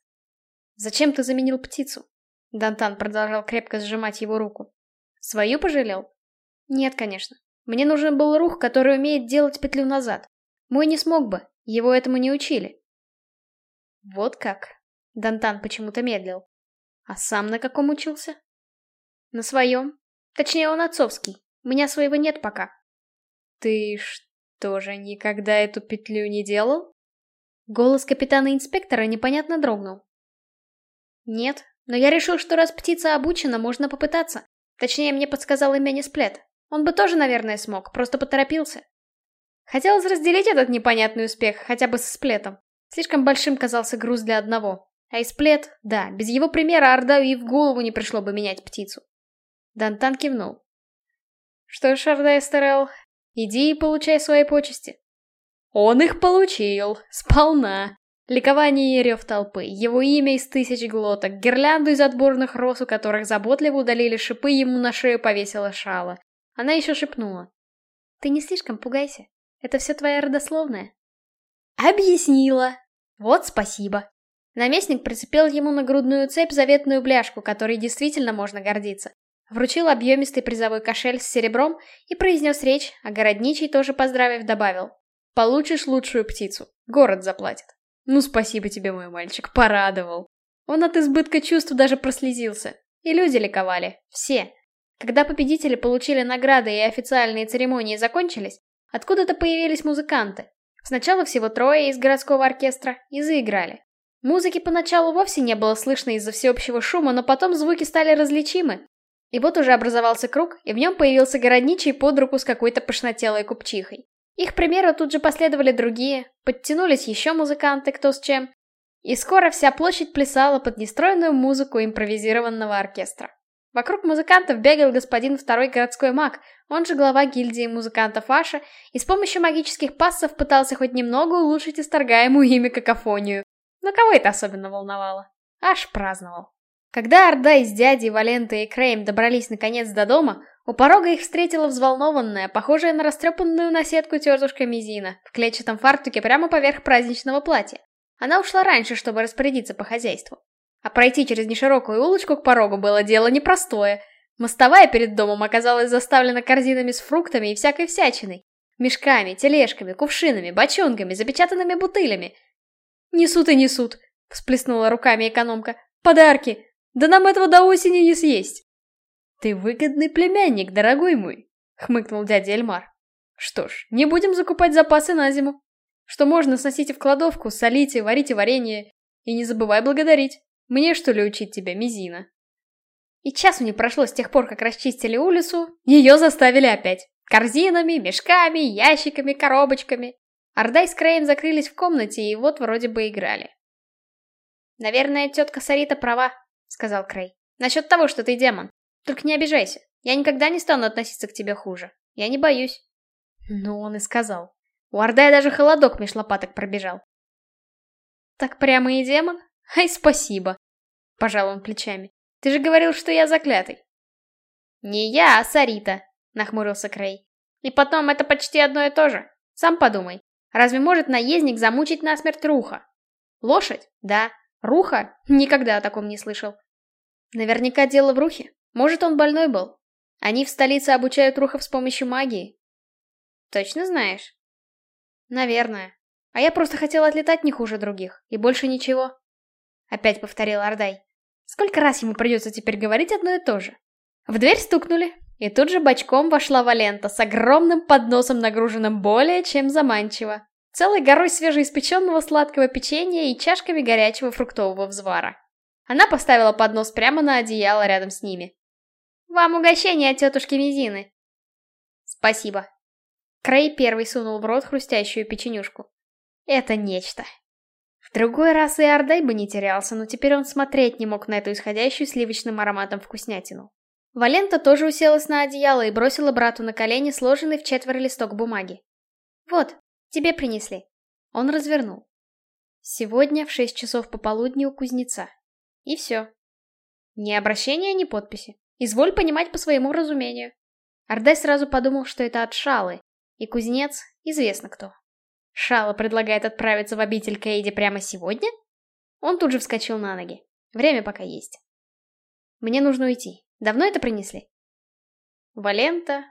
Зачем ты заменил птицу? Дантан продолжал крепко сжимать его руку. Свою пожалел? Нет, конечно. Мне нужен был рух, который умеет делать петлю назад. Мой не смог бы, его этому не учили. Вот как. Дантан почему-то медлил. А сам на каком учился? На своем. Точнее, он отцовский. У меня своего нет пока. Ты что же никогда эту петлю не делал? Голос капитана-инспектора непонятно дрогнул. Нет, но я решил, что раз птица обучена, можно попытаться. Точнее, мне подсказал имя Несплет. Он бы тоже, наверное, смог, просто поторопился. Хотелось разделить этот непонятный успех, хотя бы со сплетом. Слишком большим казался груз для одного. А из да, без его примера Ордаю и в голову не пришло бы менять птицу. Дантан кивнул. Что ж, Ордай Стерел, иди и получай свои почести. Он их получил, сполна. Ликование и рев толпы, его имя из тысяч глоток, гирлянду из отборных роз, у которых заботливо удалили шипы, ему на шею повесила шала. Она еще шепнула. «Ты не слишком пугайся. Это все твоя родословная». «Объяснила!» Вот спасибо. Наместник прицепил ему на грудную цепь заветную бляшку, которой действительно можно гордиться. Вручил объемистый призовой кошель с серебром и произнес речь, а городничий, тоже поздравив, добавил. «Получишь лучшую птицу. Город заплатит». «Ну, спасибо тебе, мой мальчик, порадовал». Он от избытка чувств даже прослезился. И люди ликовали. Все. Когда победители получили награды и официальные церемонии закончились, откуда-то появились музыканты. Сначала всего трое из городского оркестра и заиграли. Музыки поначалу вовсе не было слышно из-за всеобщего шума, но потом звуки стали различимы. И вот уже образовался круг, и в нем появился городничий под руку с какой-то пышнотелой купчихой. Их примеру тут же последовали другие, подтянулись еще музыканты кто с чем. И скоро вся площадь плясала под нестроенную музыку импровизированного оркестра. Вокруг музыкантов бегал господин второй городской маг, он же глава гильдии музыкантов Аша, и с помощью магических пассов пытался хоть немного улучшить исторгаемую ими какофонию. Но кого это особенно волновало? Аш праздновал. Когда Орда из дяди, Валенты и Крейм добрались наконец до дома, у порога их встретила взволнованная, похожая на растрепанную наседку тетушка Мизина, в клетчатом фартуке прямо поверх праздничного платья. Она ушла раньше, чтобы распорядиться по хозяйству. А пройти через неширокую улочку к порогу было дело непростое. Мостовая перед домом оказалась заставлена корзинами с фруктами и всякой всячиной. Мешками, тележками, кувшинами, бочонками, запечатанными бутылями. «Несут и несут», — всплеснула руками экономка. «Подарки! Да нам этого до осени не съесть!» «Ты выгодный племянник, дорогой мой», — хмыкнул дядя Эльмар. «Что ж, не будем закупать запасы на зиму. Что можно, сносите в кладовку, солите, варите варенье. И не забывай благодарить. Мне что ли учить тебя, Мизина? И часу не прошло с тех пор, как расчистили улицу, ее заставили опять. Корзинами, мешками, ящиками, коробочками. Ордай с Краем закрылись в комнате и вот вроде бы играли. «Наверное, тетка Сарита права», — сказал Крей. «Насчет того, что ты демон. Только не обижайся. Я никогда не стану относиться к тебе хуже. Я не боюсь. Ну, он и сказал. У Ордая даже холодок меж лопаток пробежал. Так прямо и демон? Ай, спасибо. Пожал он плечами. Ты же говорил, что я заклятый. Не я, а Сарита, нахмурился Крей. И потом, это почти одно и то же. Сам подумай. Разве может наездник замучить насмерть Руха? Лошадь? Да. Руха? Никогда о таком не слышал. Наверняка дело в Рухе. Может, он больной был. Они в столице обучают Рухов с помощью магии. Точно знаешь? Наверное. А я просто хотел отлетать не хуже других, и больше ничего. Опять повторил Ардай. Сколько раз ему придется теперь говорить одно и то же? В дверь стукнули, и тут же бочком вошла Валента с огромным подносом, нагруженным более чем заманчиво. Целой горой свежеиспеченного сладкого печенья и чашками горячего фруктового взвара. Она поставила поднос прямо на одеяло рядом с ними. «Вам угощение от тетушки Мизины!» «Спасибо!» Крей первый сунул в рот хрустящую печенюшку. «Это нечто!» Другой раз и Ордай бы не терялся, но теперь он смотреть не мог на эту исходящую сливочным ароматом вкуснятину. Валента тоже уселась на одеяло и бросила брату на колени сложенный в четверо листок бумаги. «Вот, тебе принесли». Он развернул. Сегодня в шесть часов пополудни у кузнеца. И все. Ни обращения, ни подписи. Изволь понимать по своему разумению. Ардай сразу подумал, что это от Шалы, и кузнец известно кто. Шала предлагает отправиться в обитель Кейди прямо сегодня? Он тут же вскочил на ноги. Время пока есть. Мне нужно уйти. Давно это принесли? Валента